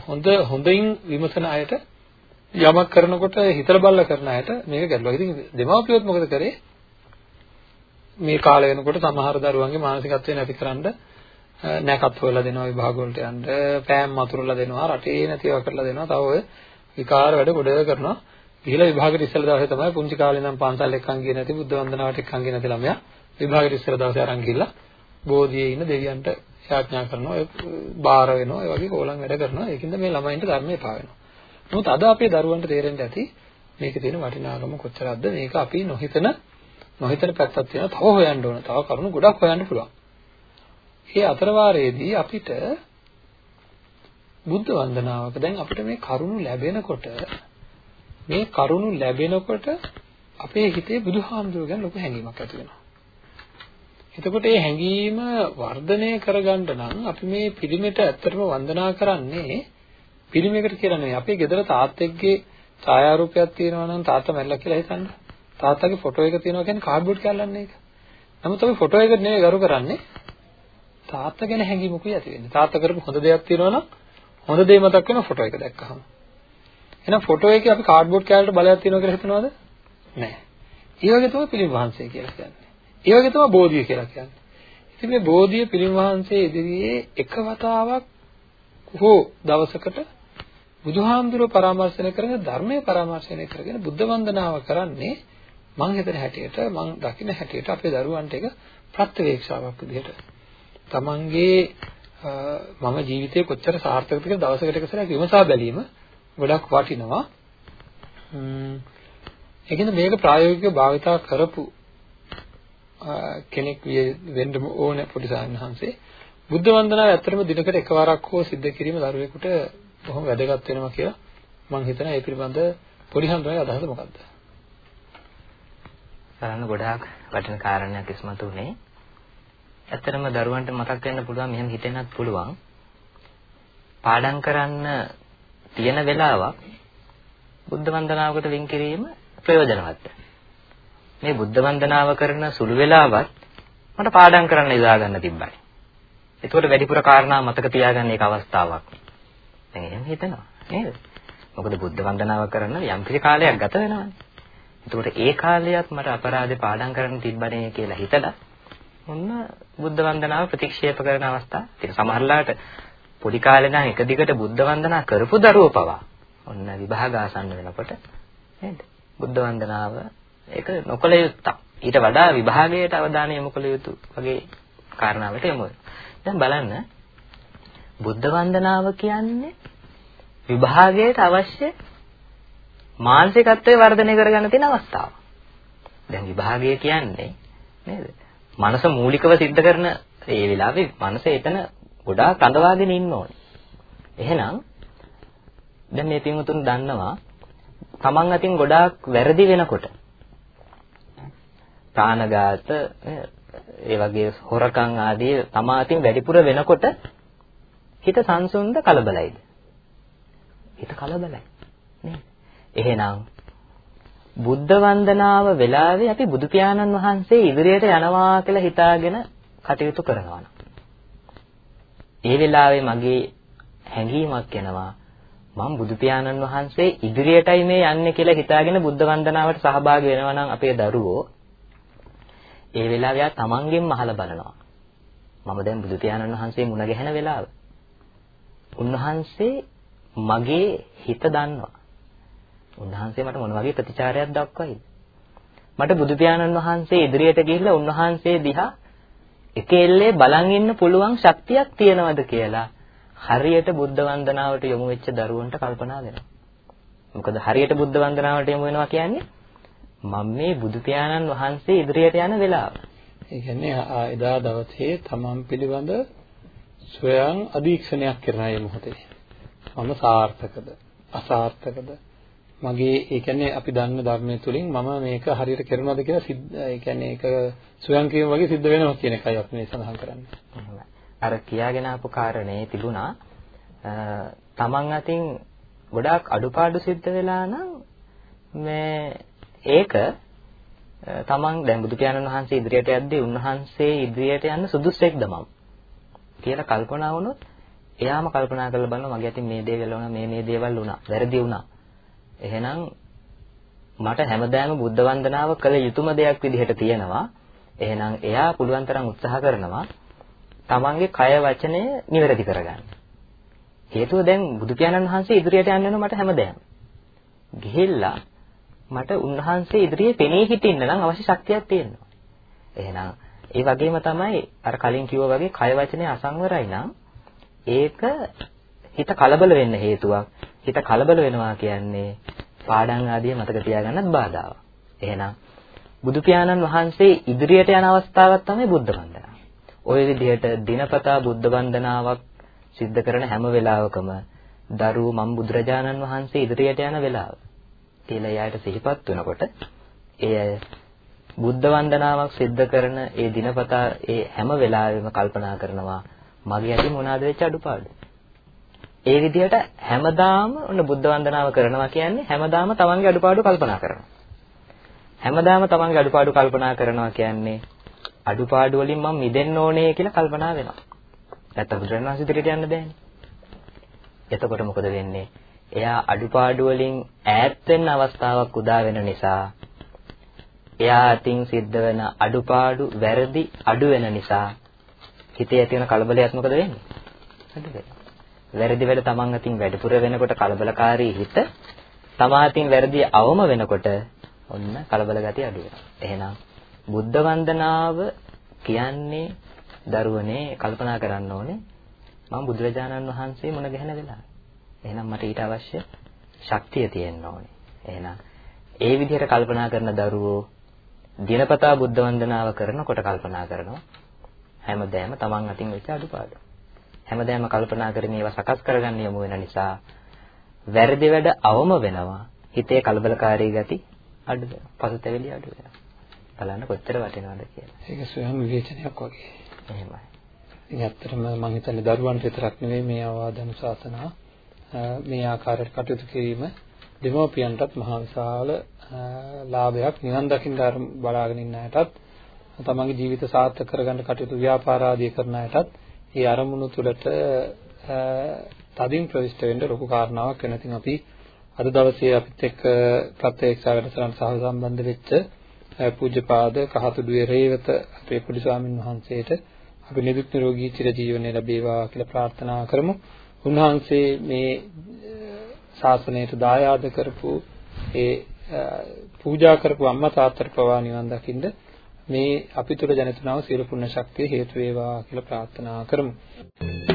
හොඳ හොඳින් විමසන අයට යමක් කරනකොට හිතලා බලලා කරන අයට මේක ගැටලුවක්. ඉතින් දෙමාපියොත් මොකද කරේ? මේ කාලය වෙනකොට සමහර දරුවන්ගේ මානසිකත්වය නැතිකරන්න නැකත් හොයලා දෙනවා විභාග වලට යන්න, පෑම් මතුරලා දෙනවා, රටේ නැතිව කරලා දෙනවා. තව ඔය විකාර වැඩ ගොඩ කරනවා. ගිහිලා විභාගෙට ඉස්සෙල්ලා දවසේ තමයි පුංචි කාලේ ඉඳන් පන්සල් එක්කන් ගියේ නැති බුද්ධ වන්දනාවට එක්කන් ගියේ නැති ළමයා විභාගෙට ඉස්සෙල්ලා දවසේ අරන් ගිහිල්ලා බෝධියේ ඉන්න දෙවියන්ට යාඥා කරනවා, ඒ බාර වෙනවා, ඒ වගේ කෝලම් වැඩ කරනවා. ඒකින්ද මේ ළමයින්ට ධර්මයේ පාවෙනවා. නමුත් අද අපේ දරුවන්ට තේරෙන්න ඇති මේකේ තියෙන වටිනාකම කොච්චරක්ද? මේක අපි නොහිතන නොහිතන පැත්තක් තියෙනවා. තව හොයන්න ඕන තව කරුණු ගොඩක් හොයන්න පුළුවන්. ඒ අතරවාරයේදී අපිට බුද්ධ වන්දනාවක දැන් අපිට මේ කරුණු ලැබෙනකොට මේ කරුණු ලැබෙනකොට අපේ හිතේ බුදුහාමුදුරුවෝ ගැන ලොකු හැඟීමක් ඇති වෙනවා. එතකොට මේ හැඟීම වර්ධනය කරගන්න නම් අපි මේ පිළිමෙට ඇත්තටම වන්දනා කරන්නේ පිළිමයකට කියලා නෙවෙයි. අපේ ගෙදර තාත්තෙක්ගේ ඡායාරූපයක් තියෙනවා නම් තාත්තා මැරිලා කියලා හිතන්න. තාත්තාගේ ෆොටෝ එක තියෙනවා කියන්නේ කාඩ්බෝඩ් කැල්ලන්නේ ඒක. නමුත් අපි ෆොටෝ එකට නෙවෙයි ගරු කරන්නේ. තාත්තා ගැන හැඟීමකුයි ඇති වෙන්නේ. තාත්තා කරපු හොඳ දෙයක් තියෙනවා නම් හොඳ දේ මතක් වෙන ෆොටෝ එක දැක්කහම. එහෙනම් ෆොටෝ එකේ අපි කාඩ්බෝඩ් කැල්ලට බලයක් තියෙනවා කියලා හිතනවද? නැහැ. ඒ වගේ තමයි පිළිම වහන්සේ කියලා කියන්නේ. ඒ වගේ තමයි බෝධිය කියලා කියන්නේ. ඉතින් මේ බෝධිය පිළිම වහන්සේ ඉදිරියේ එක වතාවක් හෝ දවසකට බුදුහාමුදුරුව පරාමර්ශනය කරගෙන ධර්මයේ පරාමර්ශනය කරගෙන බුද්ධ වන්දනාව කරන්නේ මං හිතන හැටියට මං දකින හැටියට අපේ දරුවන්ට ඒක ප්‍රත්‍යවේක්ෂාවක් විදිහට තමන්ගේ මම ජීවිතේ කොච්චර සාර්ථකද කියලා දවසකට එක සැරයක් විමසා බැලීම ගොඩක් වටිනවා. ඒකින්ද මේක ප්‍රායෝගිකව භාවිතා කරපු කෙනෙක් වෙන්න ඕනේ පොඩි සාන්නහන්සේ. බුද්ධ වන්දනාව ඇත්තටම දිනකට එකවරක් හෝ සිද්ධ කිරීම දරුවෙකුට බොහොම වැදගත් වෙනවා කියලා මම හිතනවා ඒ පිළිබඳ පොඩි හඳුනන අදහස මොකක්ද? සරණ ගොඩාක් වටින කාරණයක් ඉස්මතු වුණේ. ඇත්තටම දරුවන්ට මතක් වෙන්න පුළුවන් මෙහෙම හිතෙන්නත් පුළුවන්. පාඩම් කරන්න තියෙන වෙලාවක් බුද්ධ වන්දනාවකට වින් කිරීම ප්‍රයෝජනවත්. මේ බුද්ධ වන්දනාව කරන සුළු වෙලාවක් මට පාඩම් කරන්න ඉදා ගන්න තිබ්බයි. ඒකෝට වැඩිපුර කාරණා මතක තියාගන්න එක අවස්ථාවක්. දැන් එහෙම හිතනවා නේද? මොකද බුද්ධ වන්දනාව කරන්න යම් කිසි කාලයක් ගත වෙනවානේ. ඒකෝට ඒ කාලයත් මට අපරාධේ පාඩම් කරන්න තිබ්බනේ කියලා හිතලා ඔන්න බුද්ධ වන්දනාව ප්‍රතික්ෂේප කරන අවස්ථා තියෙනවා. සමහරලාට පොඩි කාලේ නම් එක දිගට බුද්ධ වන්දනා කරපු දරුවෝ පවා ඔන්න විභාග ආසන්න වෙනකොට නේද? බුද්ධ වන්දනාව ඒක නොකල යුත්තක්. ඊට වඩා විභාගයට අවධානය යොමු කළ යුතු වගේ කාරණාවට යමු. දැන් බලන්න බුද්ධ වන්දනාව කියන්නේ විභාගයට අවශ්‍ය මානසිකත්වයේ වර්ධනය කරගන්න තියෙන අවස්ථාව. දැන් විභාගය කියන්නේ නේද? මනස මූලිකව සිද්ධ කරන ඒ වෙලාවේ මනස එතන ගොඩාක් රඳවාගෙන ඉන්න ඕනේ. එහෙනම් දැන් මේ පින්වතුන් දන්නවා තමන් අතින් ගොඩාක් වැරදි වෙනකොට ප්‍රාණඝාත ඒ වගේ හොරකම් ආදී තමා අතින් වැඩිපුර වෙනකොට හිත සංසුන්ද කලබලයිද? හිත කලබලයි. නේද? එහෙනම් බුද්ධ වන්දනාව වෙලාවේ අපි බුදු පියාණන් වහන්සේ ඉදිරියට යනවා කියලා හිතාගෙන කටයුතු කරනවා ඒ වෙලාවේ මගේ හැඟීමක් එනවා මම බුදු පියාණන් වහන්සේ ඉදිරියටයි මේ යන්නේ කියලා හිතාගෙන බුද්ධ වන්දනාවට සහභාගී වෙනවා නම් අපේ දරුවෝ ඒ වෙලාවේ ආ තමන්ගෙන් අහලා බලනවා මම දැන් බුදු පියාණන් වහන්සේ මුණ ගැහෙන වෙලාව උන්වහන්සේ මගේ හිත දන්නවා උන්වහන්සේ මට මොන වගේ ප්‍රතිචාරයක් දක්වයිද? මට බුදු පියාණන් වහන්සේ ඉදිරියට ගිහිල්ලා උන්වහන්සේ දිහා එකෙල්ලේ බලන් ඉන්න පුළුවන් ශක්තියක් තියනවද කියලා හරියට බුද්ධ වන්දනාවට යොමු වෙච්ච දරුවන්ට කල්පනා වෙනවා. මොකද හරියට බුද්ධ වන්දනාවට යොමු වෙනවා කියන්නේ මම මේ බුදු පියාණන් වහන්සේ ඉදිරියට යන වෙලාව. ඒ කියන්නේ එදා දවසේ තමන් පිළිබඳ ස්වයං අධීක්ෂණයක් කරන අය මොහොතේ. මම සාර්ථකද අසාර්ථකද මගේ ඒ කියන්නේ අපි දන්න ධර්මයේ තුලින් මම මේක හරියට කරනවද කියලා සිද්ධ ඒ කියන්නේ ඒක ස්වයං කියම වගේ සිද්ධ වෙනවා කියන එකයි අපි මේ සඳහන් කරන්නේ. අර කියාගෙන ආපු කාරණේ තිබුණා තමන් අතින් ගොඩාක් අඩුපාඩු සිද්ධ වෙලා නම් මේ ඒක තමන් දැන් බුදු පියාණන් වහන්සේ ඉදිරියට යද්දී උන්වහන්සේ ඉදිරියට යන්න සුදුස්සෙක්ද මම කියලා කල්පනා වුණොත් එයාම කල්පනා කරලා බලනවා මගේ අතින් මේ දේවල් වුණා මේ මේ දේවල් වුණා වැරදි වුණා. එහෙනම් මට හැමදාම බුද්ධ වන්දනාව කළ යුතුම දෙයක් විදිහට තියෙනවා. එහෙනම් එයා පුළුවන් තරම් උත්සාහ කරනවා තමන්ගේ කය වචනය නිවැරදි කරගන්න. හේතුව දැන් බුදු පියාණන් වහන්සේ ඉදිරියට යන්න වෙනවා මට හැමදාම. ගිහිල්ලා මට උන්වහන්සේ ඉදිරියේ පෙනී හිටින්න නම් අවශ්‍ය ශක්තියක් තියෙනවා. එහෙනම් ඒ වගේම තමයි අර කලින් කිව්වා වගේ කය වචනේ අසංවරයි නම් ඒක හිත කලබල වෙන්න හේතුවක්. හිත කලබල වෙනවා කියන්නේ පාඩම් ආදිය මතක තියාගන්නත් බාධාවක්. එහෙනම් බුදු පියාණන් වහන්සේ ඉදිරියට යන අවස්ථාවක් තමයි බුද්ධ වන්දනාව. ওই විදිහට දිනපතා බුද්ධ වන්දනාවක් සිද්ධ කරන හැම වෙලාවකම දරුවෝ මම බුදුරජාණන් වහන්සේ ඉදිරියට යන වෙලාව කියලා එයාට සිහිපත් වෙනකොට එය බුද්ධ වන්දනාවක් සිද්ධ කරන ඒ දිනපතා ඒ හැම වෙලාවෙම කල්පනා කරනවා මගේ ඇති මොනවාද වෙච්ච අඩුපාඩු. ඒ විදිහට හැමදාම ඔන්න බුද්ධ වන්දනාව කරනවා කියන්නේ හැමදාම තමන්ගේ අඩුපාඩු කල්පනා කරනවා. හැමදාම තමන්ගේ අඩුපාඩු කල්පනා කරනවා කියන්නේ අඩුපාඩු වලින් මම මිදෙන්න ඕනේ කියලා කල්පනා වෙනවා. නැත්තම් බුදුරජාණන් වහන්සේ ඉදිරියට යන්න බෑනේ. එතකොට මොකද වෙන්නේ? එයා අඩුපාඩු වලින් ඈත් වෙන්න අවස්ථාවක් උදා වෙන නිසා එයා අතින් සිද්ධ වෙන අඩුපාඩු වැරදි අඩු වෙන නිසා හිතේ ඇති වෙන කලබලයක් මොකද වෙන්නේ? අඩු වෙනවා. වැරදි වැඩ තමන් අතින් වැඩිපුර වෙනකොට කලබලකාරී හිත තමා අතින් වැරදි අවම වෙනකොට ඔන්න කලබල ගතිය අඩු වෙනවා. එහෙනම් බුද්ධ වන්දනාව කියන්නේ දරුවනේ කල්පනා කරන්න ඕනේ මම බුදුරජාණන් වහන්සේ මුණ ගැහෙන වෙලාව. එහෙනම් මට ඊට අවශ්‍ය ශක්තිය තියෙන්න ඕනේ. එහෙනම් ඒ විදිහට කල්පනා කරන දරුවෝ දිනපතා බුද්ධ වන්දනාව කරනකොට කල්පනා කරනවා හැමදේම තමන් අතින් වෙච්ච අඩුපාඩු. හැමදේම කල්පනා කරගෙන ඒවා සකස් කරගන්න යමු වෙන නිසා වැරදි වැඩ අවම වෙනවා. හිතේ කලබලකාරී ගති අඩු වෙනවා. පසුතැවිලි අඩු වෙනවා. බලන්න කොච්චර වටිනවද කියලා. ඒක ස්වයං විවේචනයක් වගේ. එහෙමයි. ඉතින් ඇත්තටම මම හිතන්නේ දරුවන්ට විතරක් නෙවෙයි මේ ආවාදන ශාසනා මේ ආකාරයට කටයුතු කිරීම දෙමව්පියන්ටත් මහා විශාල ලාභයක් නිවන් දකින්න බලාගෙන ඉන්න අයටත් තමන්ගේ ජීවිත සාර්ථක කරගන්න කටයුතු ව්‍යාපාර ආදී කරන අයටත් මේ අරමුණු තුළට තදින් ප්‍රවිෂ්ඨ වෙන්න ලොකු කාරණාවක් වෙන ඉතින් අපි අද දවසේ අපිත් එක්ක ප්‍රත්‍යක්ෂ වැඩසටහන සහ සම්බන්ධ වෙච්ච පූජ්‍යපාද කහතුඩුවේ රේවත අපේ පොඩි ස්වාමින් වහන්සේට අපි නිදුක් නිරෝගී චිරජීවනය ලැබේවා කියලා ප්‍රාර්ථනා කරමු. උන්වහන්සේ මේ ශාසනයට දායාද කරපු ඒ පූජා කරපු අම්මා තාත්තට පවා නිවන් දකින්න මේ අපි තුල ජනිතනව සියලු පුණ්‍ය ශක්තිය හේතු වේවා කියලා ප්‍රාර්ථනා කරමු.